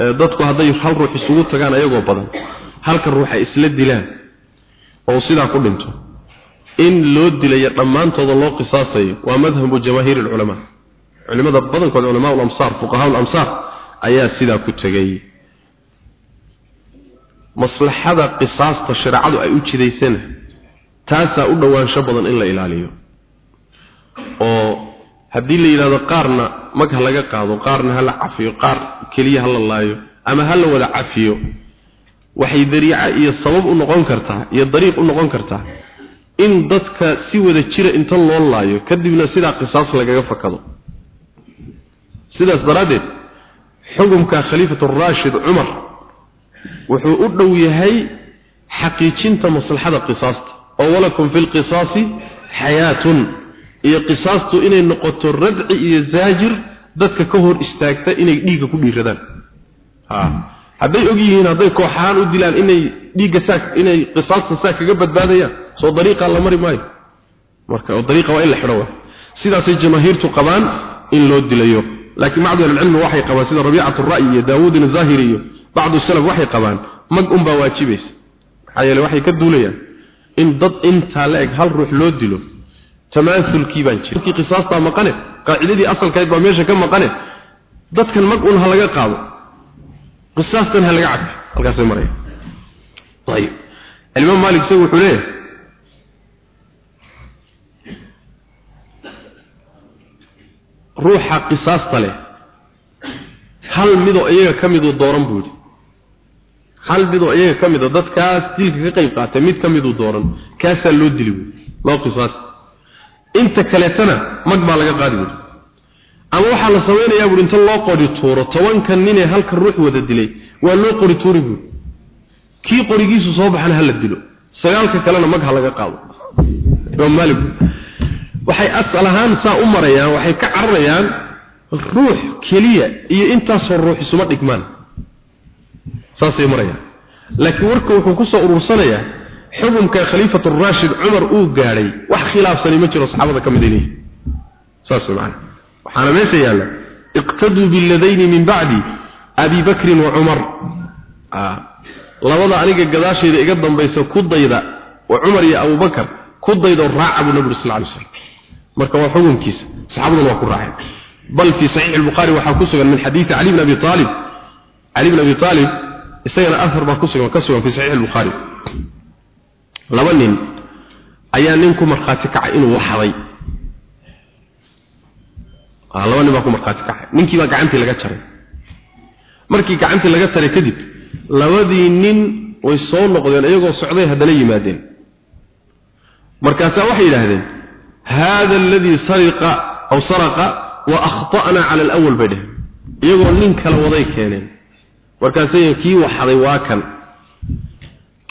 e, dadku hadday hal ruux isugu tagaan ayagoo badan halka ruux ay isla dilaan oo sidaa ku dhinto in loo dilayo dhammaantooda loo qisaasayo waa madhabu jamaahiir ulama culimada badankood culamaa al-amsar fuqahaa al-amsar ayaa sidaa ku tagay maslaxada qisaasta sharciadu ay u jidaysana taasa u dhawaansho badan in la ilaaliyo. Oo haddii la yiraahdo qaarna mag ha laga qaado qaarna ha la cafiyo qaar keliya ha la laayo ama ha la wada cafiyo waxay dariica iyo sabab u noqon kartaa iyo dariiq u noqon kartaa in dadka si wada jira inta loo laayo kadibna sidaa qisaas lagaga fakado. Sidaas daraaddeed xukumka khaliifatu raashid cumar wuxuu u dhow yahay xaqiijinta maslaxada qisaasta. Oo walakum fi lqisaasi xayaatun iyo qisaastu inay noqoto radci iyo zaajir dadka ka hor istaagta inay dhiigga ku dhiiradaan hadday og yihiin hadday kooxahaan u dilaan inay dhiigga saa inay qisaasta saa kaga badbaadayaan soo dariiqa la mari maayo. Marka oo dariiqa waa in la xidho waa sidaasay jamaahiirtu qabaan in loo dilayo. Laakiin bacdu ahlicilmi waxay qabaan sida rabiicatu ra'yi iyo daawuudin azahiri iyo bacdu salaf waxay qabaan mag unbaa waajibaysa maxaa yeele waxay ka duulayaan in dad intaa la eg hal ruux loo dilo tamaasulkii baan jira qisaastaa maqane qaacidadii asalkayd baa meesha ka maqane dadkan mag un ha laga qaado qisaastan ha laga cafi halkaasay maraya ayib alimaam maalik isagu wuxuu leeyahay ruuxa qisaasta leh hal midoo iyaga ka miduu dooran buu yidhi. Hal midoo iyaga ka mida dadkaas dilka ka qayb qaatay mid ka miduu dooran kaasaa loo dili buui loo qisaas. Inta kaleetana mag baa laga qaadi buui ama waxaa la samaynayaa buui inta loo qori tuuro. Tobanka ninee halka ruux wada dilay waa loo qori tuuri buui kii qorigiisu soo baxana hala dilo. Sagaalka kalena mag ha laga qaado. Imaam maalik waxay asal ahaan saa u marayaan waxay ka cararayaan ruux keliya iyo intaasoo ruux isuma dhigmaan. Saasay marayaan. Laakiin warka wuxuu ku soo urursanayaa xukunka khaliifatu raashid cumar uu gaadhay wax khilaafsani ma jiro saxaabada ka mid inay saas macna waxaana meesha yaalla iqtaduu billadayni min bacdi abi bakrin wa cumar. Labada aniga gadaasheeda iga dambaysa ku dayda wa cumar iyo abubakar ku daydo raaca buu nabi sallallahu alayhi wasallam. Marka waa xukunkiisa saxaabaduna waa ku raaceen. Bal fi sahih al-bukhari waxa ku sugan min hadith ali ibn abi talib ali ibn abi talib isagana afar baa ku sugan ka sugan fi sahih al-bukhari. Laba nin ayaa nin ku markhaati kacay inuu laba nin baa ku markhaati kacay ninkii baa gacantii laga jaray. Markii gacantii laga jaray kadib labadii nin way soo noqdeen iyagoo socday haddana yimaadeen. Markaasaa waxay yidhaahdeen hada aladii sariqa aw saraqa wa akhta'na cala alawal bay dheheen iyagoo nin kala waday keeneen. Markaasay kii waxaday waa kan.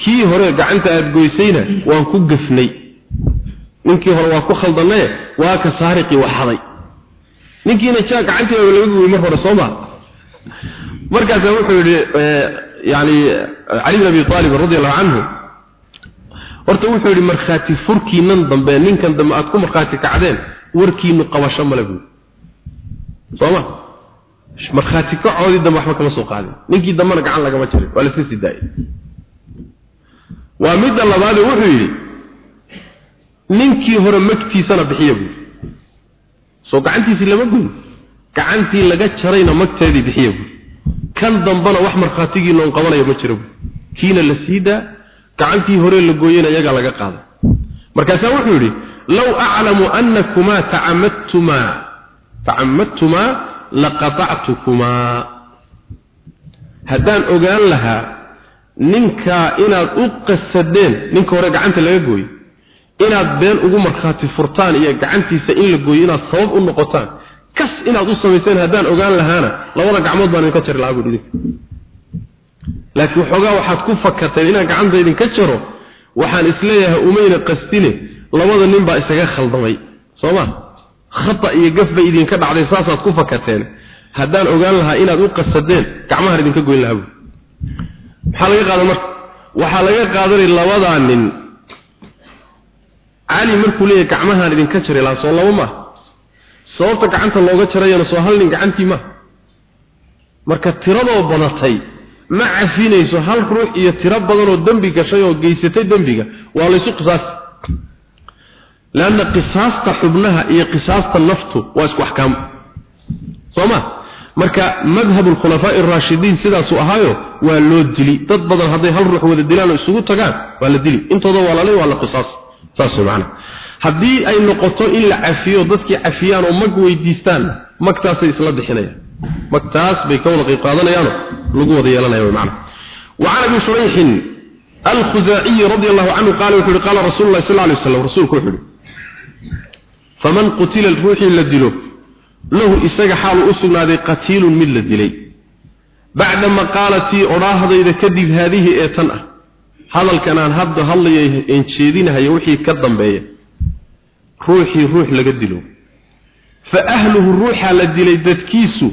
Kii hore gacanta aad goysayna waan ku gafnay. Ninkii hore waa ku khaldanaye waa ka saariqii waxaday ninkiina jaa gacantii laga gooyey mar hore soo ma. Markaasaa wuxuu yidhi yani cali bin abi aalib radiallahu canhu horta wuxuu yidhi markhaati furkiinan dambe ninkan dambe aad ku markhaati kacdeen warkiinu qabasho male buui sooma markhaati kacoodii dambe waxba kama soo qaadin. Ninkii dambena gacan lagama jarin waa laska sii daayay waa midda labaade wuxuu yidhi ninkii hore magtiisana bixiya buui soo gacantiisii lama goyn gacantii laga jarayna magteedii bixiya buui kan dambena wax markhaatigii noon qabanaya ma jira buui kiina la sii daa gacantii hore la gooyena iyagaa laga qaada markaasaa wuxuu yidhi low aclamu annakumaa tacamadtumaa tacamadtumaa laqatactukumaa haddaan ogaan lahaa ninkaa inaad u qasadeen ninka hore gacanta laga gooyo inaad been ugu markhaati furtaan iyo gacantiisa in la gooyo inaad sabab u noqotaan kas inaad u samayseen haddaan ogaan lahaana labada gacmood baan idinka jari lahaa buui idinka laakiin waxoogaa waxaad ku fakateen inaan gacanta idinka jaro waxaan is leeyahay umayna qastine labada nin baa isaga khaldamay soo ma? Khata iyo gaf bay idinka dhacday saasaad ku fakateen haddaan ogaan lahaa inaad u qasadeen gacmahaan idinka goyn lahaa buui maxaa laga qaadan marka waxaa laga qaadanay labadaa nin cali markuu leeyahay gacmahaan idinka jari lahaa soo laba maaha sababta gacanta looga jarayana soo hal nin gacantii maaha marka tiradoo badatay ma cafinayso hal ruux iyo tiro badanoo dembi gashay oo geysatay dembiga. Waa laysu qisaasi leanna qisaasta xubnaha iyo qisaasta naftu waa isku axkaam. Soo ma? Marka madhabu alkhulafaa'i araashidiin sidaasuu ahaayo waa loo dili. Dad badan hadday hal ruux wada dilaan oo isugu tagaan waa la dili. Intooda waa lalay waa la qisaas saas macana haddii ay noqoto in la cafiyo dadkii cafiyaan oo mag weydiistaan magtaasay isla bixinayaan magtaas bay ka wada qayb qaadanayaano lagu wada yeelanaya way macana وعن ابي شريح الخزاعي رضي الله عنه قال وحده قال رسول الله صلى الله عليه وسلم رسولك وحده فمن قتل الروح لدله له اسغ حال اسغنادي قتيل من لدلي بعد ما قالتي اراهديده كدب هذه ايتن hadalkan aan hadda hadlayay een jeedinahayo wixii ka dambeeya ruuxii ruux laga dilo. Fa ahluhu ruuxaa la dilay dadkiisu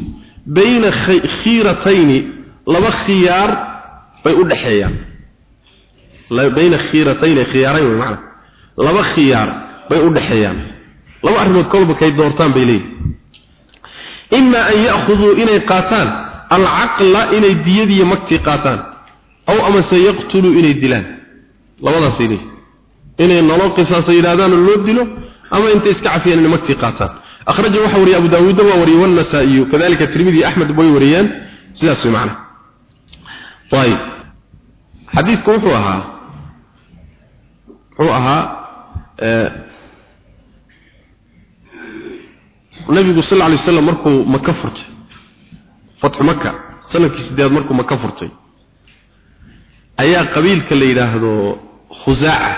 bayna khiiratayn laba khiyaar bay u dhaxeeyaan. La bayna khiiratayn khiyarayn macna. Laba khiyaar bay u dhaxeeyaan. Laba arimood kolba kay doortaan bay leeyihiin. Imma an yakhuduu inay qaataan alcaqla inay diyadiiyo magtii qaataan aw amase yaqtuluu inay dilaan. Labadaasay leeyihiin inay nolol qisaasa yidhahdaanoo loo dilo ama intay iska cafiyaan inay magtii qaataan. Akhraja waxa wariyay abu daawuud waa wariyay wan-nasaa'iyu kadalika tirmidi axmed way wariyeen. Sidaas way macnaha ayib xadiidku wuxuu ahaa wuxuu ahaa nabigu sal lla lay slam markuu maka furtay. Fatxu maka sannadkii sideed markuu maka furtay ayaa qabiilka la yidhaahdo khusaaca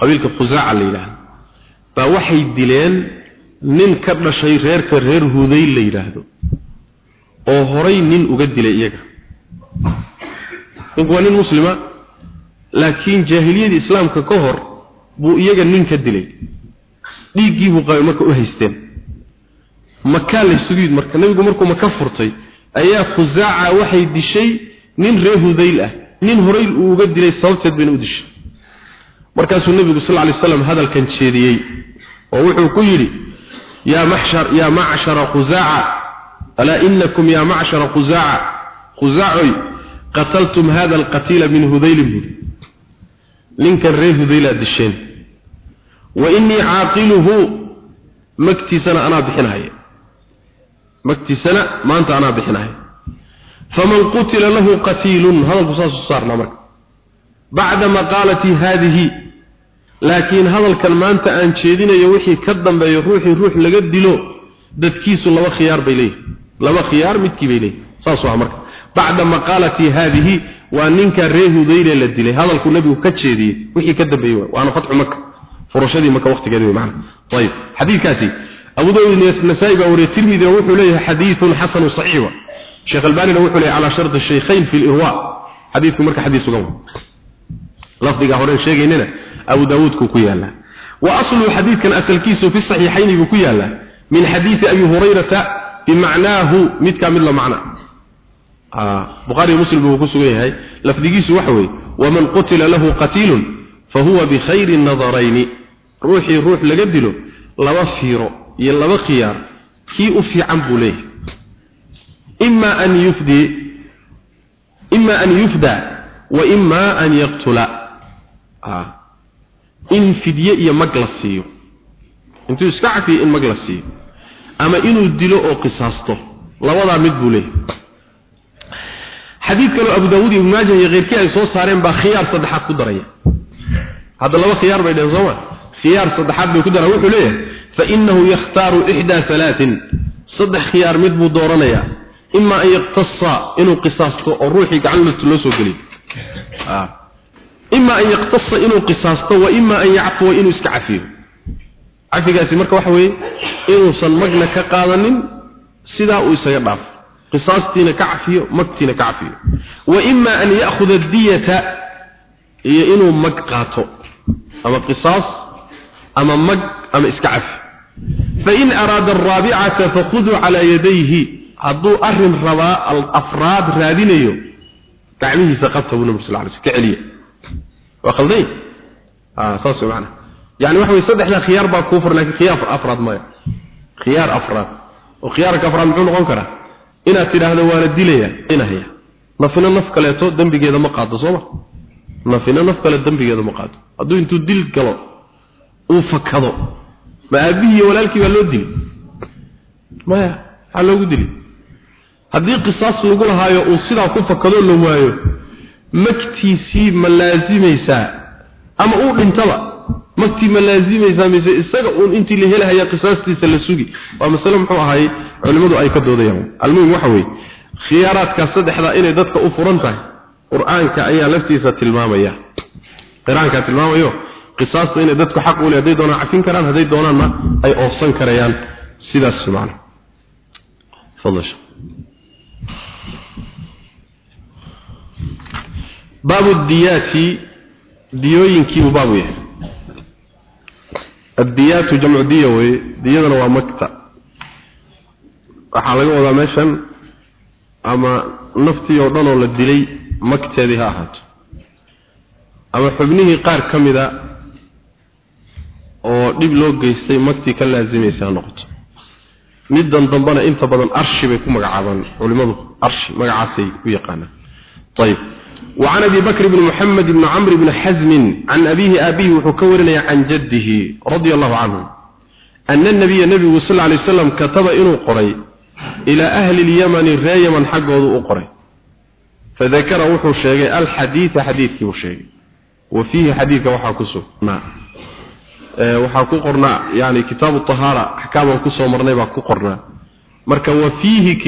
qabiilka khusaaca la yidhaahdo. Baa waxay dileen nin ka dhashay reerka reer hudayl la yidhaahdo. Oo horay nin uga dilay iyaga. Ninku waa nin muslima laakiin jaahiliyadii islaamka ka hor buu iyaga nin ka dilay. Dhiiggii buu qabay marka u haysteen. Makaa laysugu yid marka nebigu markuu maka furtay ayaa khusaaca waxay dishay nin reer hudayl ah nin horay uu uga dilay sababteed bayna u dishay. Markaasuu nebigu sal lay slam hadalkan jeediyey oo wuxuu ku yidhi yaa maxshar yaa macshara khusaaca alaa inakum yaa macshara khusaaca khusaacoy qataltum hada alqatiila min hudaylin buuri ninkan reer hudaylaad disheen. Wa innii caaqiluhu magtiisana anaa bixinahaya magtiisana maanta anaa bixinahaya faman qutila lahu qatiilun hadalku saasuu saarnaa marka. Bacda maqaalatii haadihi laakiin hadalkan maanta aan jeedinayo wixii ka dambeeyo ruuxii ruux laga dilo dadkiisu laba khiyaar bay leeyihiin laba khiyaar midkii bay leeyihiin saasuu ah marka. Bacda maqaalatii haadihi waa ninka reer hudayle la dilay. Hadalkuu nabigu ka jeediyey wixii ka dambeeyey waana fatxu maka furashadii maka waqtigeeda wey macna. Ayib xadiidkaasi abu daawud nasaa'i baa wariyay tirmidina wuxuu leeyahay xadiidun sheekh albanina wuxuu leeyahay calaa sharti shaykhayn fi lirwa xadiidku marka xadiis sugan lafdiga hore sheegaynana abu daawuudku ku yaalla wa aslu xadiidkan asalkiisu fi buu ku yaalla min xadiisi abi hurayrata bimacnaahu mid la macna. Bukhari muslim buu ku sugan yahay. Lafdigiisu waxa weeye waman qutila lahu qatiilun fahuwa bikhayri nadarayni. Ruuxii ruux laga dilo laba fiiro iyo laba khiyaar kii u fiican buu leeyahay ima an yufdi ima an yufda wa ima an yaqtula. In fidye iyo mag la siiyo intuu iska cafiyo in mag la siiyo ama inuu dilo oo qisaasto. Labadaa mid buu leeyahay. Xadiid kaloo abu daawuud ibnu maaja iyo keyrkii ay soo saareen baa khiyaar saddexaad ku daraya. Hadda laba khiyaar bay dheheen sooma khiyaar ima an yaqtasa inuu qisaasto oo ruuxii gacan loo soo geliyo ima an yaqtasa inuu qisaasto wa ima an yacfuwa inuu iska cafiyo. Cafigaasi marka waxa weeye inuusan magna ka qaadanin sidaa uu isaga dhaafo qisaastiina hadduu arrin rabaa afraad raadinayo gacmihiisa qabta buu nabi sal ka celiya. Waa khalday ah saas macna. Yani waxa way saddexda khiyaar baa kuu furan laakiin khiyaar afraad maya. Khiyaar afraad. Oo khiyaarka afraad muxuu noqon karaa? Inaad tidhaahdo waana dilaya inahaya nafina naf kaleeto dembigeeda ma qaado sooma nafina naf kale dembigeeda ma qaado. Hadduu intuu dil galo uu fakado ma aabihii iyo walaalkii baa loo dili maya maxaa loogu dili haddii qisaas lagu lahaayo uu sidaa ku fakadoo la waayo magtiisii ma laasimaysaa? Ama uu dhintaba magtii ma laasimaysaa mise isaga uun intii la helahaya qisaastiisa la sugi? Waa masale muxuu ahaayey culimmadu ay ka doodayaan. Almuhim waxa weeye khiyaaraadkaas saddexdaa inay dadka u furan tahay qur'aanka ayaa laftiisa tilmaamaya. Qiraankaa tilmaamayo qisaasta inay dadku xaq u le hadday doonaan cafin karaan hadday doonaanna ay oofsan karayaan. Sidaas macna fadl baabu diyaati diyooyinkiibuu baabu yahay. Addiyaatu jamcu diya weye diyadana waa magta. Waxaa laga wadaa meeshan ama naftii oo dhan oo la dilay magteedii ha ahaato. Ama xubnihii qaar ka mida oo dhib loo geystay magtii ka laasimaysa ha noqoto. Midan dambana inta badan arshi bay ku magacaabaan culimadu arshi magacaasay u yaqaanaan ayib وعن أبي بكر بن محمد بن عمرو بن حزم عن أبيه أبيه وحكورنا عن جده رضي الله عنه أن النبي النبي صلى الله عليه وسلم كتب إنه قري إلى أهل اليمن الرأي من حقه أقري فذكر وحو الشيء الحديث حديث وشيء وفيه حديث وحا كسو نعم waxaa ku qornaa yani kitaabu tahaara axkaam ku soo marnay baa ku qornaa marka wa fiihi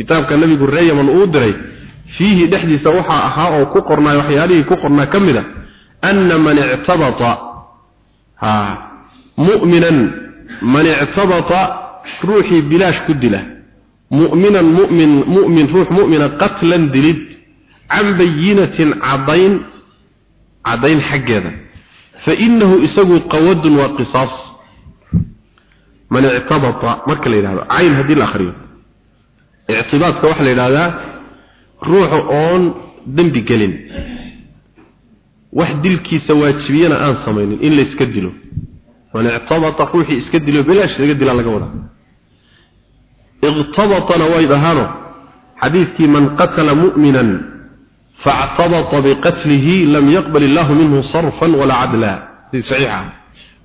kitaabka dhexdiisa waxa ahaa kitaabka nabigu reeyaman uu diray fiihi dhexdiisa waxa ahaa oo ku qornaa waxyaalihii ku qornaa ka mid a anna man ictabata ha mu'minan man ictabata ruuxii bilaash ku dila mu'minan mu'min mu'min ruux mu'mina qatlan dilid can bayinatin cadayn cadayn xaggeeda فإنه إساقو قود وقصاص من اعتبط مركا ليلة عين هذه الآخرين ictibaadka waxaa la yidhaahdaa ruuxa oon dembi gelin. Wax dilkiisa waajibiyana aan samaynin in laska dilo. Man ictabata ruuxii iska dilo bilaash laga dilaa laga wadaa. Iqtabatana wayd ahaano xadiidkii man qatala mu'minan faاctabata biqatlihi lam yaqbal illaahu minhu sarfan walaa cadla saxiixa.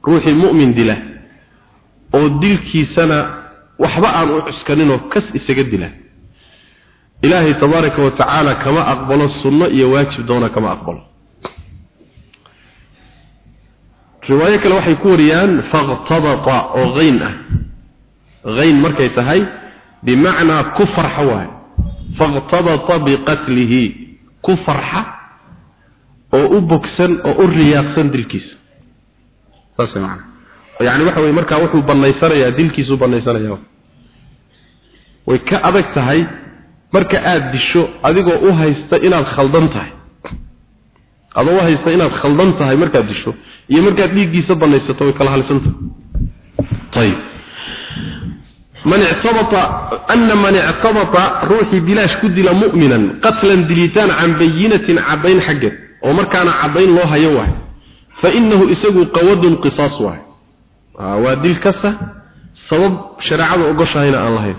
Ruuxii mu'min dila oo dilkiisana waxba aan u cuskaninoo kas isaga dila. Ilaahay tabaaraka wa tacaala kama aqbalo sunno iyo waajib doona kama aqbalo. Riwaayo kale waxay ku wariyaan faqtabata oo qayn ah. Qayn markay tahay bimacnaa ku farxa waayo faqtabata biqatlihi ku farxa oo u bogsan oo u riyaaqsan dilkiisa saas macna yani waxa weeye markaa wuxuu banaysanayaa dilkiisu banaysanayaa way ka adag tahay marka aad disho adigoo u haysta inaad khaldan tahay adoo u haysta inaad khaldan tahay markaad disho iyo markaad dhiiggiisa banaysato way kala halisantahay ayib من اعتبط أن من اعتبط روحي بلاش كدل مؤمنا قتلا دليتان عن بينة عبين حقا ومر كان عبين الله يوه فإنه إساق قود قصاص واحد waa dil kasta sabab shariicadu ogoshahayna aan lahayn.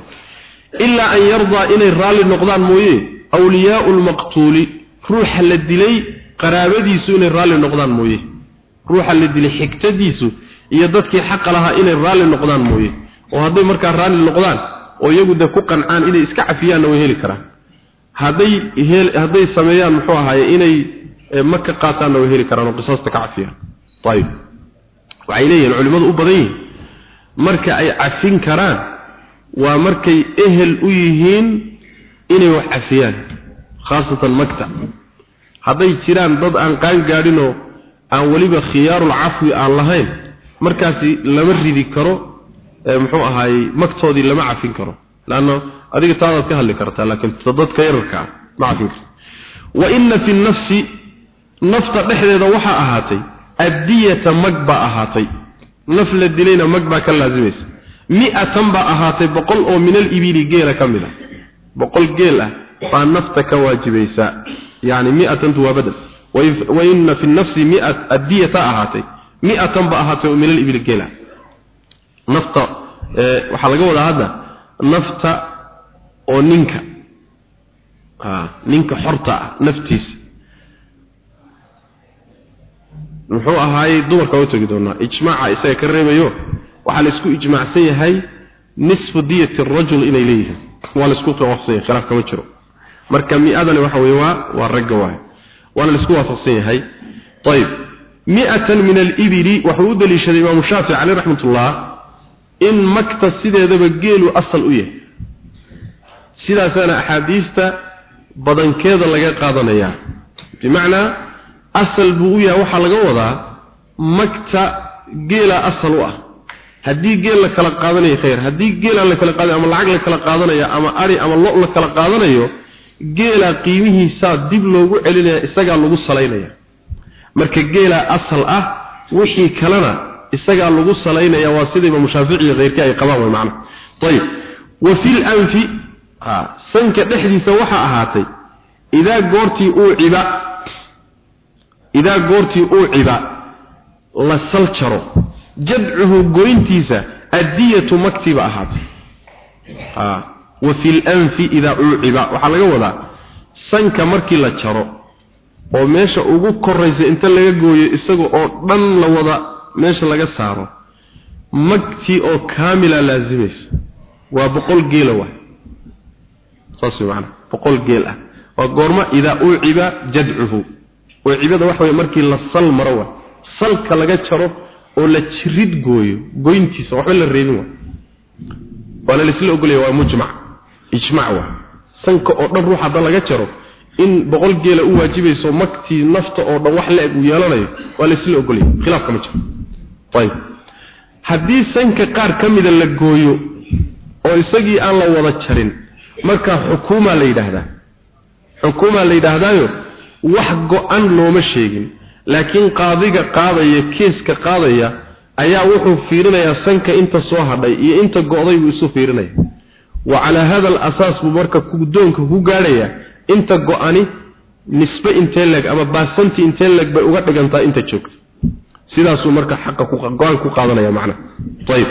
Ilaa an yarda inay raalli noqdaan mooye awliyaa lmaqtuuli ruuxa la dilay qaraabadiisu inay raalli noqdaan mooye. Ruuxa la dilay xigtadiisu iyo dadkii xaqa lahaa inay raalli noqdaan mooye. Oo hadday markaa raalli noqdaan oo iyagu da ku qancaan inay iska cafiyaan way heli karaan. Haday hadday sameeyaan muxuu ahaay inay eh, marka qaataanna way heli karaan oo qisaasta ka cafiyaan. Tayib waxay leeyihiin culimmadu u badan yihiin. Marka ay cafin karaan waa markay ehel u yihiin inay wax cafiyaan khaasatan makta. Hadday jiraan dad aan qaan gaadhinoo aan weliba khiyaarul cafwi aan lahayn markaasi lama ridi karo muxuu ahaayey magtoodii lama cafin karo. Laanna adiga taadaad ka hadli kartaa laakiin dadka yararka ah ma cafin karto wa inna fi nafsi nafta dhexdeeda waxaa ahaatay addiyata mag baa ahaatay. Naf la dilayna mag baa ka laazimaysa mi'atan baa ahaatay boqol oo min alibili geela ka mid a boqol geel ah baa nafta ka waajibaysa. Yani mi'atantu waa badel wa inna fi nafsi mi'at addiyata ahaatay. Mi'atan baa ahaatay oo min alibili geela. Nafta waxaa laga wadaa hadda nafta oo ninka. Ninka xorta ah naftiisa muxuu ahaayey dumarka u tegi doonaa ijmaaca isaga ka reebayo waxaa la isku ijmaacsan yahay nisfu diyati rajul inay leeyihiin. Waa la isku khilaaf kama jiro. Marka mi-adani waxa weeye waa waa ragga waayo waana la isku waafaqsan yahay. Ayib mi'atan min alibili wuxuu u daliishaday imaamu shaafici caleyh raxmatullah in makta sideedaba geelu asal u yahay. Sidaasaana axaadiista badankeeda laga qaadanayaa bimacnaa asal buu u yahay waxaa laga wadaa magta geela asal u ah. Haddii geel la kala qaadanayo khayr. Haddii geel aan la kala qaadanayo ama lacag la kala qaadanayo ama ari ama lo la kala qaadanayo geela qiimihiisaa dib loogu celinaya isagaa lagu salaynaya. Marka geela asal ah wixii kalena isagaa lagu salaynaya waa sida imaamu shaafici iyo keyrkii ay qabaan way macna ayib wa fil anfi sanka dhexdiisa waxaa ahaatay idaa goortii uu ciba idaa goortii uu ciba la sal jaro. Jadcuhu goyntiisa addiyatu maktiba ahaatay. Wa fi lanfi idaa uuciba waxaa laga wadaa sanka markii la jaro oo meesha ugu koraysa inta laga gooyo isaga oo dhan la wada meesha laga saaro magtii oo kaamila laazimaysa waa boqol geela waay. Saas macana boqol geel ah. Waa goorma idaa uuciba jadcuhu uucibada waxa wey markii la sal maro waay salka laga jaro oo la jirid gooyo goyntiisa waxba la reebin waay waana laisla ogolaya waa mujmac. Ijmac waay sanka oo dhan ruux hadda laga jaro in boqol geela u waajibayso maktii nafta oo dhan wax la-eg uu yeelanayo waa laisla ogolaya. Khilaaf kama jiro. Ayib haddii sanka qaar ka mida la gooyo oo isagii aan la wada jarin marka xukuumaa la yidhaahdaa. Xukuumaa la yidhaahdaayo wax go-an looma sheegin. Laakiin qaadiga qaadaya keeska qaadaya ayaa wuxuu fiirinayaa sanka inta soo hadhay iyo inta go-day buu isu fiirinaya. Wa calaa hada alasaas buu marka guddoonka ku gaadhayaa inta go-ani nisbe intee leeg ama baasanti intee leeg bay uga dhigantaa inta joogta. Sidaasuu marka xaqa go'aan ku qaadanaya macnaha ayib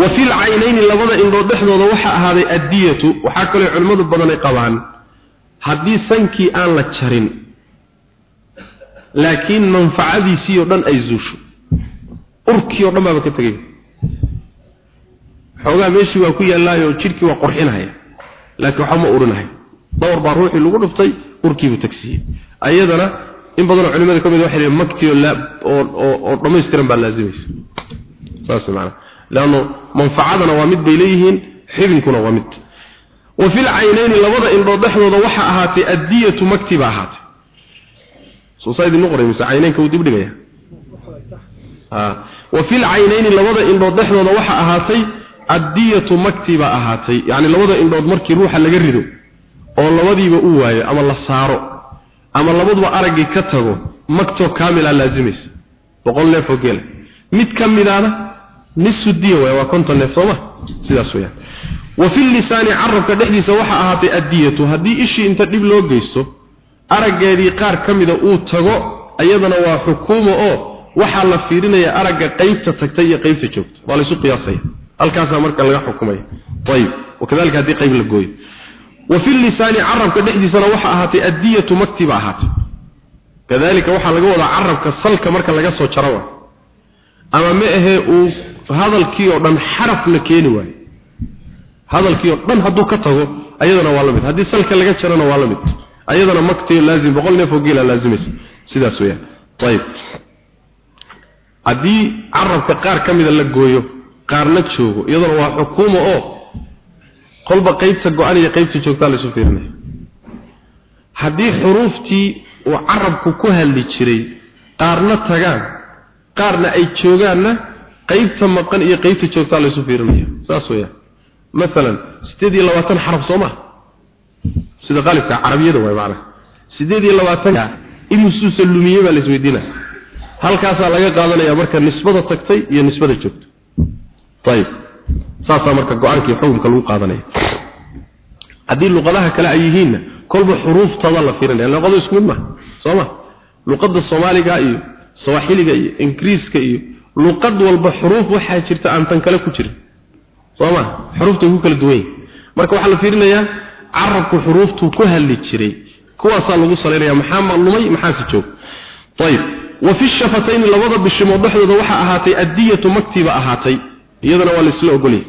wa fil caynayni labada indhood dhexdooda waxaa ahaaday addiyatu waxaa kaloo culimmadu badan ay qabaan haddii sankii aan la jarin laakiin manfacadiisii oo dhan ay zuusho. Urkii oo dhan baaba ka tegay. Xoogaa meeshii waa ku yaallaayo jidhkii waa qurxinaya laakiin waxba ma urinahay. Dhowr baa ruuxii lagu dhuftay urkiibuu tagsiiyey. Ayadana in badanoo culimada ka mid waxay leeyihiin maktiyo oo oo oo dhammaystiran baa laazimaysa saas macana leanno manfacadana waa mid bay leeyihiin xibinkuna waa mid wa fil caynayni labada indhood dhexdooda waxaa ahaatay addiyatu makti baa ahaatay. Soo saa idin qoray mise caynaynka uu dib dhigaya wa fil caynayni labada indhood dhexdooda waxaa ahaatay addiyatu makti baa ahaatay. Yacni labada indhood markii ruuxa laga rido oo labadiiba u waayo ama la saaro ama labaduba araggii ka tago magtoo kaamila laazimaysa boqol neef oo geela mid ka midaana nisu diya waay waa konton neef sooma sidaas weyaan wa fi lisaani carabka dhexdiisa waxaa ahaatay addiyatu. Haddii ishii inta dhib loo geysto araggeedii qaar ka mida uu tago iyadana waa xukuumo oo waxaa la fiirinaya aragga qeybta tagtay iyo qeybta joogta. Waa laysu qiyaasaya halkaasaa marka laga xukumaya ayib wakadalika haddii qayb la gooyo. Wa fi lisaani carabka dhexdiisana waxaa ahaatay addiyatu maktiba ahaatay. Kadalika waxaa laga wadaa carabka salka marka laga soo jaro. Ama ma ahee uu hadalkii oo dhan xarafna keeni waayo hadalkii oo dhan hadduu ka tago ayadana waa la haddii salka laga jarana waa la mid. Ayadana maktiyo laazim boqol neef oo geela laazimaysa sidaas weeyaan. Ayib haddii carabka qaar ka mida la gooyo qaarna joogo iyadana waa xukuuma oo kolba qaybta go-an iyo qaybta joogtaa laysu fiirinaya haddii xuruuftii uu carabku ku hadli jiray qaarna tagaan qaarna ay joogaanna qaybta maqan iyo qaybta joogtaa laysu fiirinaya saas weeyaan maalan siddeed iyo labaatan xaraf soo maa sida qalibka carabiyada waay macnaha. Siddeed iyo labaatanka imusuusa lumiyey baa laisweydiina halkaasaa laga qaadanaya marka nisbada tagtay iyo nisbada joogta ayib saasaa marka go'aankii xukunka lagu qaadanaya. Haddii luqadaha kale ay yihiinna kolba xuruuftada la fiirinaya luqadu isku ma? Luqadda soomaaliga iyo sawaaxiliga iyo ingiriiska iyo luqad walba xuruuf waxaa jirta aan tan kale ku jirin soo ma xuruuftay ku kala duwan yihiin marka waxaa la fiirinayaa carabku xuruuftuu ku hadli jiray. Kuwaasaa lagu salaynaya maxaa maqlumay maxaase joog. Ayib wa fi shafatayni labada bishimood dhexdooda waxaa ahaatay addiyatu maktiba ahaatay. Iyadana waa laisla ogolyahy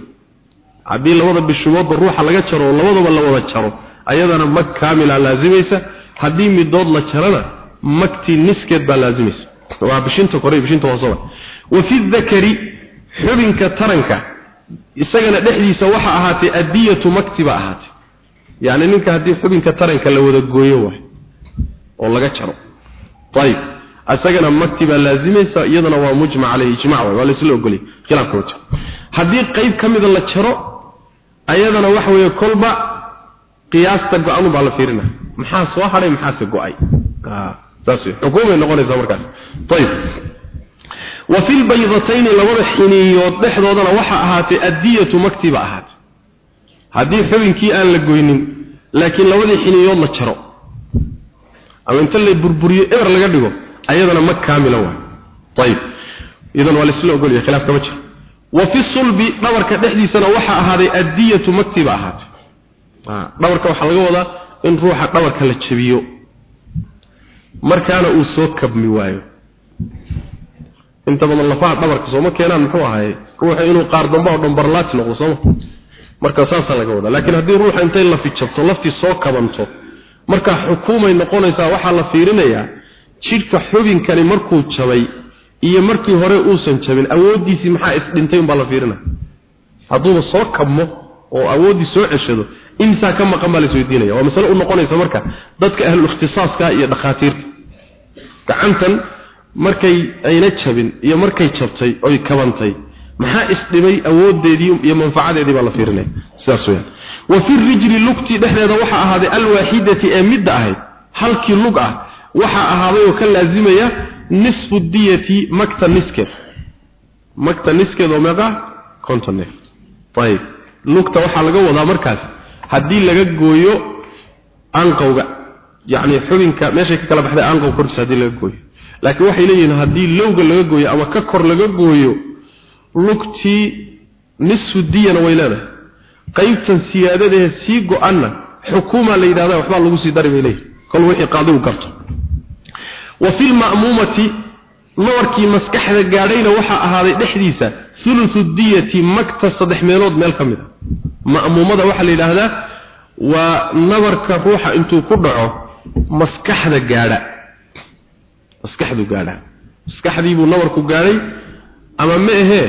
haddii labada bishimoodba ruuxa laga jaro labadaba la wada jaro ayadana mag kaamila laazimaysa haddii midood la jarana magtii niskeed baa laazimaysa waa bishinta kore bishinta hoosaba wa fi dakari xubinka taranka isagana dhexdiisa waxa ahaatay addiyatu maktiba ahaatay yacni ninka haddii xubinka taranka la wada gooyo waay oo laga jaro. Ayib isagana makti baa laazimaysa iyadana waa mujmac caleyh ijmac waay waa laisla ogolay khilaafka haddii qayb ka mida la jaro ayadana waxa weeye kolba qiyaasta go-anu baa la fiirina. Maxaa soo hadhay maxaase go'ay? Saas xukuumay noqonaysaa markaas. Ayib wa fi lbaydatayni labada xiniyood dhexdoodana waxaa ahaatay addiyatu maktiba ahaatay. Haddii xubinkii aan la goynin laakiin labadii xiniyood la jaro. Ama inta la burburiyo eber laga dhigo ayadana mag kaamila waay ayib idan waa laisla ogolyahay khilaaf kama jiro. Wa fi sulbi dhabarka dhexdiisana waxaa ahaaday addiyatu magtiba ahaatay. Dhabarka waxaa laga wadaa in ruuxa dhabarka la jabiyo markaana uu soo kabmi waayo inta badan lafaha dhabarka sooma keenaan muxuu ahaye ruuxa inuu qaar dambe oo dhambarlaati noqdo sooma. Marka saasaa laga wadaa. Laakiin haddii ruuxa intay lafi jabto laftii soo kabanto markaa xukuumay noqonaysaa waxaa la fiirinayaa jidhka xubinkani markuu jabay iyo markii hore uusan jabin awooddiisii maxaa isdhintay umbaa la fiirina hadduuba soo kabmo oo awooddii soo ceshado imsaa ka maqan baa la isweydiinaya waa masale u noqonaysa marka dadka ahlul ikhtisaaska iyo dhakhaatiirta. Gacantan markay ayna jabin iyo markay jabtay oy kabantay maxaa isdhibay awoodeedii iyo manfacadeedii baa la fiirinaya sidaas weeyaan. Wa fi rijli lugti dhexdeeda waxaa ahaaday alwaaxidati ee midda ahayd halkii lug ah waxaa ahaaday oo ka laazimaya nisfu diyati makta niskeed. Makta niskeed oo meeqa? Konton neef. Ayib lugta waxaa laga wadaa markaas haddii laga gooyo anqowga yacni xubinka meeshay ka kala baxday anqow korkiisa haddii laga gooyo laakiin waxay leeyihiin haddii lowga laga gooyo ama ka kor laga gooyo lugtii nisfu diyana way leedahay. Qaybtan siyaadadahe sii go-anna xukuuma la yidhahda waxbaa lagu sii dari bay leeyihiin kol wixii qaadigu garto. Wa fi lma'muumati nawarkii maskaxda gaadhayna waxaa ahaaday dhexdiisa thuluthu diyati magta saddex meelood meel ka mid a ma'muumada waxaa la yidhaahdaa waa nabarka ruuxa intuu ku dhaco maskaxda gaadha maskaxdu gaadha. Maskaxdiibuu nabarku gaadhay ama ma ahee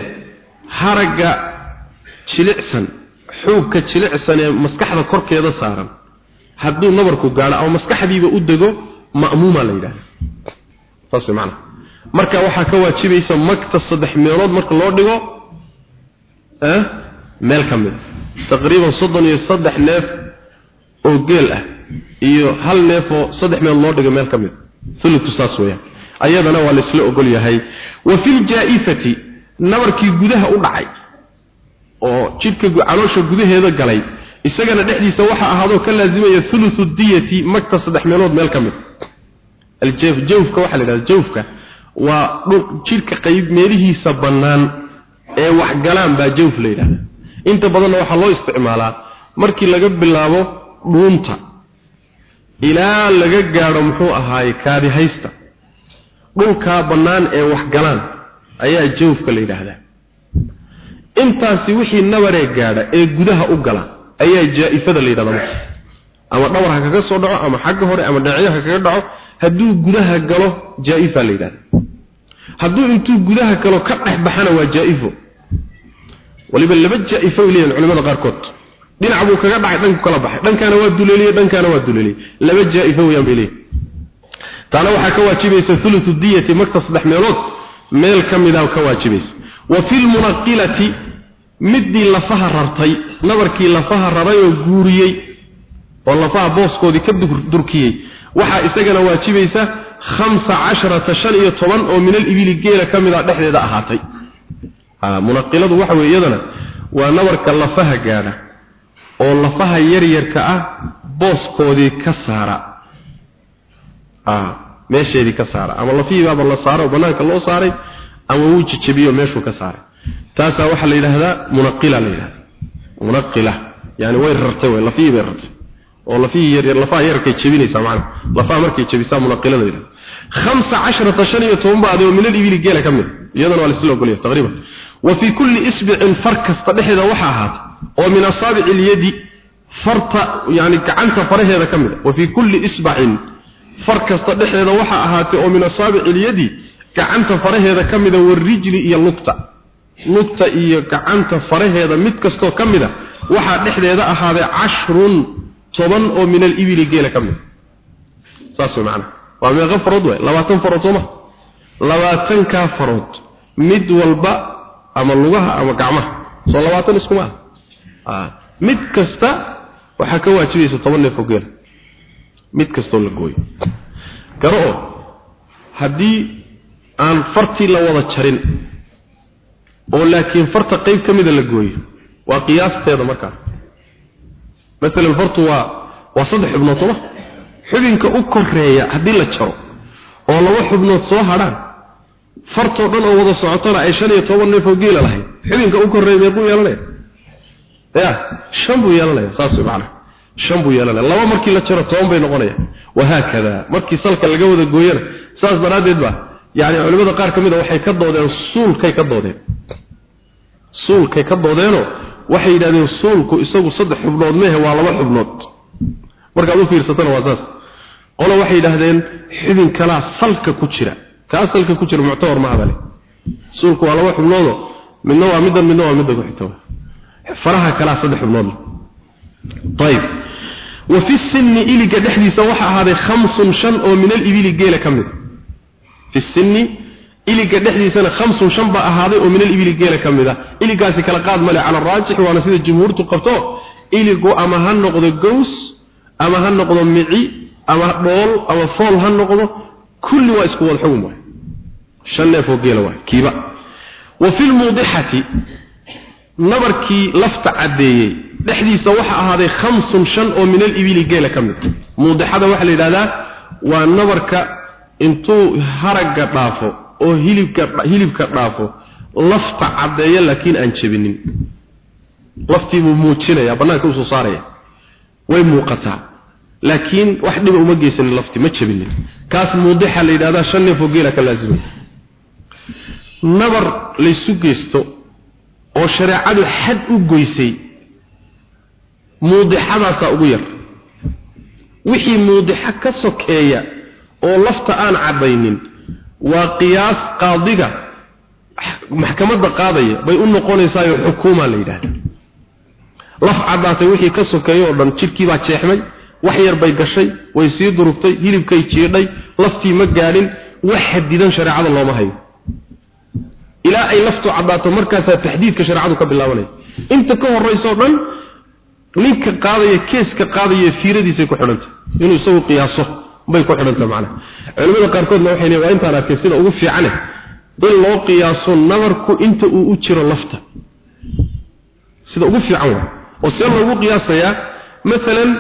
haragga jilicsan xuubka jilicsan ee maskaxda korkeeda saaran. Hadduu nabarku gaadho ama maskaxdiiba u dego ma'muuma la yidhahda saas way macana marka waxaa ka waajibaysa magta saddex meelood marka loo dhigo meel ka mid. Taqriiban soddon iyo saddex neef oo geel ah iyo hal neef oo saddex meelood loo dhigo meel ka mid thulutku saas weeyaan. Ayadana waa la isla ogol yahay. Wa fil jaa'ifati nabarkii gudaha u dhacay oo jidhka caloosha gudaheeda galay isagana dhexdiisa waxa ahaadoo ka laazimaya thuluthu diyati magta saddex meelood meel ka mid. Aljawf jawfka waxa la yidhahda jawfka waa jidhka qayb meelihiisa bannaan ee wax galaan baa jawf la yidhahda inta badanna waxaa loo isticmaalaa markii laga bilaabo dhuunta ilaa laga gaadho muxuu ahaaye kaadi haysta. Dhulkaa bannaan ee wax galaan ayaa jawfka la yidhaahdaa. Intaasi wixii nabaree gaadha ee gudaha u gala ayaa jaa-ifada la yidhahda marka. Ama dhabar ha kaga soo dhaco ama xagga hore ama dhinacyo ha kaga dhaco hadduu gudaha galo jaa-ifa la yidhahda hadduu intuu gudaha galo ka dhex baxana waa jaa-ifo. Waliba laba jaa-ifo ay leeyihiin culimada qaarkood dhinac buu kaga dhacay dhanku kala baxay. Dhankaana waa duleeliyey dhankaana waa duleeliyey. Laba jaa-ifo bay leeyihiin taana waxaa ka waajibaysa thuluthu diyati magta saddex meelood meel ka mida ka waajibaysa. Wa fi lmunaqilati midii lafaha rartay nabarkii lafaha raray oo guuriyey oo lafaha booskoodii ka durkiyey waxaa isagana waajibaysa khamsa casharata shan iyo toban oo min alibili geela ka mid a dhexdeeda ahaatay. Munaqiladu waxa weye iyadana waa nabarka lafaha gaadha oo lafaha yaryarka ah booskoodii ka saara. Meesheedii ka saara. Ama lafihiibaaba la saaro oo banaanka loo saaray ama wuu jejebiyo meeshuu ka saaray. Taasaa waxaa la yidhaahdaa munaqila la yidhahda munaqila. Yani way rartay way lafihii bay rartay. Oo lafihii yaryar lafaha yararkay jebinaysaa macana lafaha markay jebisaa munaqilada yidhahda khamsa casharata shan iyo toban baad oo min alibili geela ka mid. Iyadana waa la isla ogolyahay taqriiban. Wa fii oo min asaabici ilyadi farta yani gacanta faraheeda ka mid a. Wa fii kulli isbacin far kasta dhexdeeda waxaa ahaatay oo min asaabici ilyadi gacanta faraheeda ka mida warijli iyo lugta. Lugta iyo gacanta faraheeda mid kastoo ka mida waxaa dhexdeeda ahaaday cashrun toban oo min alibili geela ka mid saas macana waa meeqa farood waay? Labaatan farood sooma labaatankaa farood. Mid walba ama lugaha ama gacmaha. Soo labaatan iskuma ah mid kasta waxaa ka waajibaysa toban neef oo geela mid kastoo la gooyo. Garo oo haddii aan fartii la wada jarin oo laakiin farta qayb ka mida la gooyo waa qiyaasteeda markaa masalan fartu waa waa saddex xubnood sooma xubinka u koreeya haddii la jaro oo laba xubnood soo hadhaan fartoo dhan oo wada socotona ay shan iyo toban neef oo geela lahayd. Xibinka u korreeya meequu yeelanaya ya shan buu yeelanaya saas way macnaha buu yeelanaya laba markii la jaro toban bay noqonaya. Wahaakada markii salka laga wada gooyana saas daraaddeed ba. Yani culimada qaar ka mid a waxay ka doodeen suulkay ka doodeen. Suulkay ka doodeenoo waxay yidhahdeen suulku isagu saddex xubnood mehe waa laba xubnood. Markaad u fiirsatana waa saas. Qolo waxay yidhaahdeen xubin kalaa salka ku jira. Kaa salka ku jira muctabar ma habale suulku waa laba xubnoodoo midna waa middan midna waa midda ku xigta faraha kalaa saddex xubnood ayib wa fi sinni iliga dhexdiisa waxaa ahaaday khamsun shan oo min alibili geela ka mid. Fi sinni iliga dhexdiisana khamsun shan baa ahaaday oo min alibili geela ka mid a iligaasi kala qaad male cala raajix waana sida jumhuurtu qabto. Iligu ama ha noqdo gows ama ha noqdo mici ama dhool ama fool ha noqdo kulli waa isku wada xugum shan neef oo geela waay. Kiiba. Fi lmuudixati nabarkii lafta caddeeyey. Dhexdiisa waxa ahaaday khamsun shan oo min alibili geela ka mid. Muudixada waxaa la yidhahdaa waa nabarka intuu haragga dhaafo oo hilibka hilibka dhaafo lafta caddeeya laakiin aan jebinin. Laftii buu muujinayaa bannaanka u soo saaraya. Way muuqataa. Laakiin wax dhiba uma geysanin lafti ma jebinin. Kaas muudixa la yidhahdaa shan neef oo geela ka laazimay. Nabar laysu geysto oo shareecadu xad u goysay muudixadaasaa ugu yar. Wixii muudixo ka sokeeya oo lafta aan caddaynin waa qiyaas qaadiga maxkamadda qaadaya bay u noqonaysaayo xukuuma la yidhaahda. Laf caddaatay wixii ka sokeeya oo dhan jidhkii baa jeexmay wax yar bay gashay way sii durugtay hilibkay jiidhay laftii ma gaadhin wax xadidan shareecada looma hayo ilaa ay laftu caddaato markaasaa taxdiidka shareecadu ka bilaabanaya inta ka horraysoo dhan ninka qaadaya keeska qaadaya fiiradiisay ku xidhanta. Inuu isagu qiyaaso bay ku xidhanta macnaha. Culimada qaarkoodna waxay waa intaan arkay sida ugu fiicane in loo qiyaaso nabarku inta uu u jiro lafta. Sida ugu fiican waa oo see loogu qiyaasayaa maalan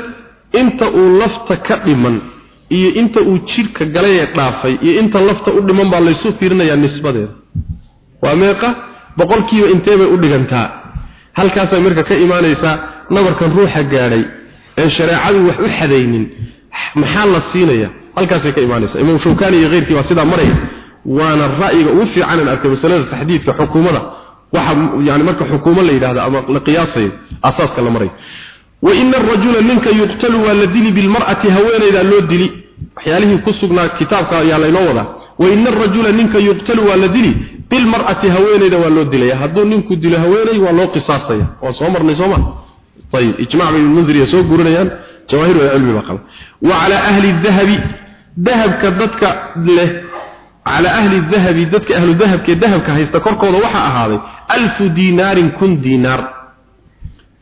inta uu lafta ka dhiman iyo inta uu jidhka galay ee dhaafay iyo inta lafta u dhiman baa laysu fiirinayaa nisbadeeda waa meeqa boqolkiiba intee bay u dhigantaa. Halkaasay marka ka imaanaysaa nabarkan ruuxa gaadhay ee shareecadu wax u xadaynin. Maxaa la siinaya? Halkaasay ka imaanaysaa. Imaam shawkani iyo keyrkii baa sidaa maraya. Waana ra'yiga ugu fiican in arkay masalada taxdiidka xukuumada. Waxa yani marka xukuumo la yidhahdo ama la qiyaasayo asaaska la marayo wa ina arajula ninka yuqtalu waa la dili bilmar'ati haweenaydaa loo dili. Waxyaalihii ku sugnaa kitaabka ayaa laynoo wadaa. Wa ina arajula ninka yuqtalu waa la dili bilmar'ati haweenayda waa loo dilaya. Hadduu ninku dilo haweenay waa loo qisaasaya. Waa soo marnay sooma ayib ijmac bay mundir soo gurinayaan jawaahir waa cilmi baa qaba. Wa ala ahli dhahabi dahabka dadka leh ala ahli dhahabi dadka ahlu dhahabka dahabka haysta korkooda waxa ahaaday alfu dinaarin kun dinar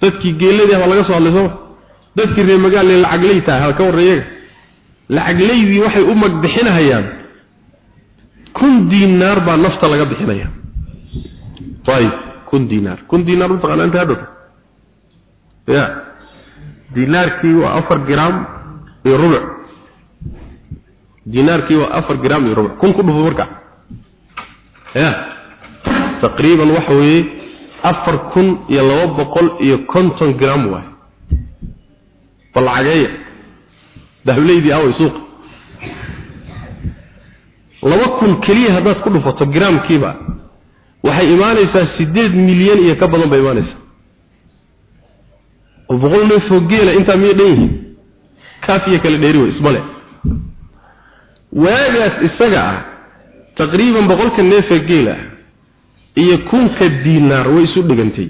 dadkii geelada laga soo hadlay dadkii reer magaal lacag leeytaa halka wareeyay lacag waxay u mag bixinayaan kun diinaar baa nafta laga bixinaya. Ayib kun diinaar kun diinaar u taqaana ya. Diinaarkii waa afar gram iyo rubuc. Diinaarkii waa afar gram iyo rubuc. Kun ku dhufo marka. Ya. Taqriiban waxa weeye afar kun iyo laba boqol iyo konton gram waay. Bal dahbleydii aaway suuqa laba kun keliya haddaad ku dhufato gramkiiba waxay imaanaysaa siddeed milyan iyo ka badan bay imaanaysaa. oo boqol neefoo geela intaa miyay dhan yihiin? Kaas iyo kale dheeri wey ismale waagaas isaga ah taqriiban boqolka neefee geela iyo kunka diinaar way isu dhigantay.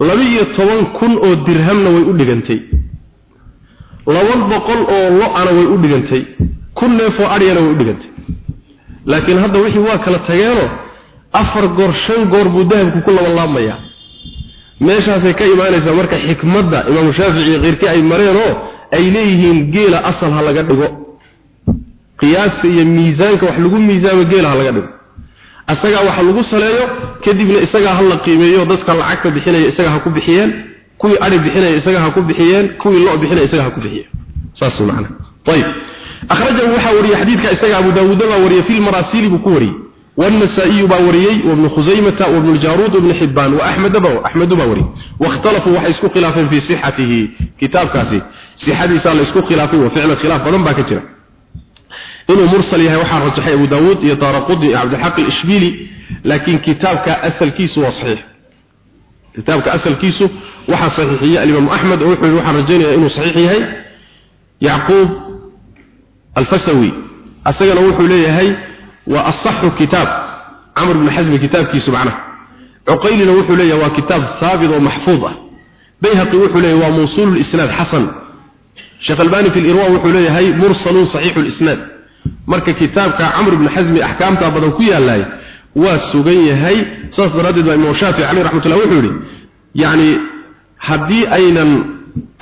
Laba-iyo toban kun oo dirhamna way u dhigantay. Laba boqol oo lo'ana way u dhigantay kun neefoo adhyana way u dhigantay. Laakiin hadda wixii waa kala tageenoo afar goor shan goor buu dahabku ku labalaabmayaa meeshaasay ka imaanaysaa marka xikmadda imaamu shaafici iyo ay mareenoo ay leeyihiin geela asal ha laga dhigo. Qiyaasta iyo miisaanka wax lagu miisaamo geela ha laga dhigo. Isagaa waxa lagu saleeyo kadibna isagaa ha la qiimeeyo dadka lacagta bixinaya isaga ha ku bixiyeen kuwii ari bixinaya isaga ha ku bixiyeen kuwii lo bixinaya isaga ha ku bixiyeen. Saas macna. Ayib akhrajahu waxa wariye xadiidka isaga abu daawuud baa wariye fil marasili buu ku wariyey والنسائي باوريي وابن خزيمة وابن الجارود وابن حبان وأحمد با أحمد باوري واختلفوا وحيسكوا خلاف في صحته كتاب كاسي صحته سال يسكوا خلاف وفعل خلاف بدن با كجرا إنه مرسل يحيى وحا رجح أبو داود يطارقض عبد الحق الإشبيلي لكن كتابك أسل كيسو وصحيح كتابك أسل كيسو وحا صحيحية الإمام أحمد وحا رجيني إنه صحيحي يعقوب alfasawi. Asagana wuxuu leeyahay waa asaxu kitaab. Camr bni xasmi kitaabkiisu macnaha. Cuqaylina wuxuu leeyahay waa kitaab saabit oo maxfuud ah. Bayhaqi wuxuu leeyahay waa mawsuulu lisnaad xasan. Sheekh albani fi lirwa wuxuu leeyahay mursalun saxiixu lisnaad marka kitaabka camr bni xasmi axkaamta badan ku yaalaay waa sugan yahay saas daraaddeed baa imaam shaafici caleyh raxmatullah wuxuu yidhi yacni haddii aynan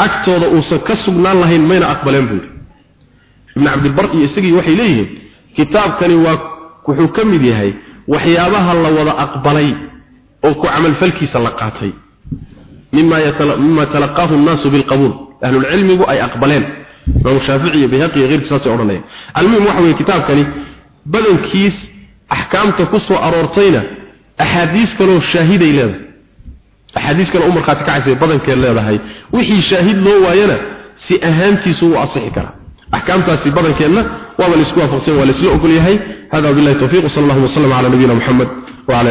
agtooda uusan ka sugnaan lahayn mayna aqbaleen buu ibn cabdibar iyo isagii waxay leeyihiin kitaabkani waa wuxuu ka mid yahay waxyaabaha la wada aqbalay oo ku camalfalkiisa la qaatay. Mima talaqaahu nnaasu bilqabuul. Ahlulcilmigu ay aqbaleen. Imaam shaafici iyo bayhaqi iyo keyrkii saasay odhanaya almuhim waxa weye kitaabkani badankiis axkaamta ku soo aroortayna axaadiis kaloo shaahiday leedahay. Axaadiis kale u markhaati kacaysa badankeed leedahay. Wixii shaahid loo waayana si ahaantiisu u asixi karaa ahkaamtaasi badankeedna waa la isku waafaqsan waa la isla ogol yahay. Hada billahi tawfiq sallallahu alayhi wa sallam ala nabiyina muhammad wa ala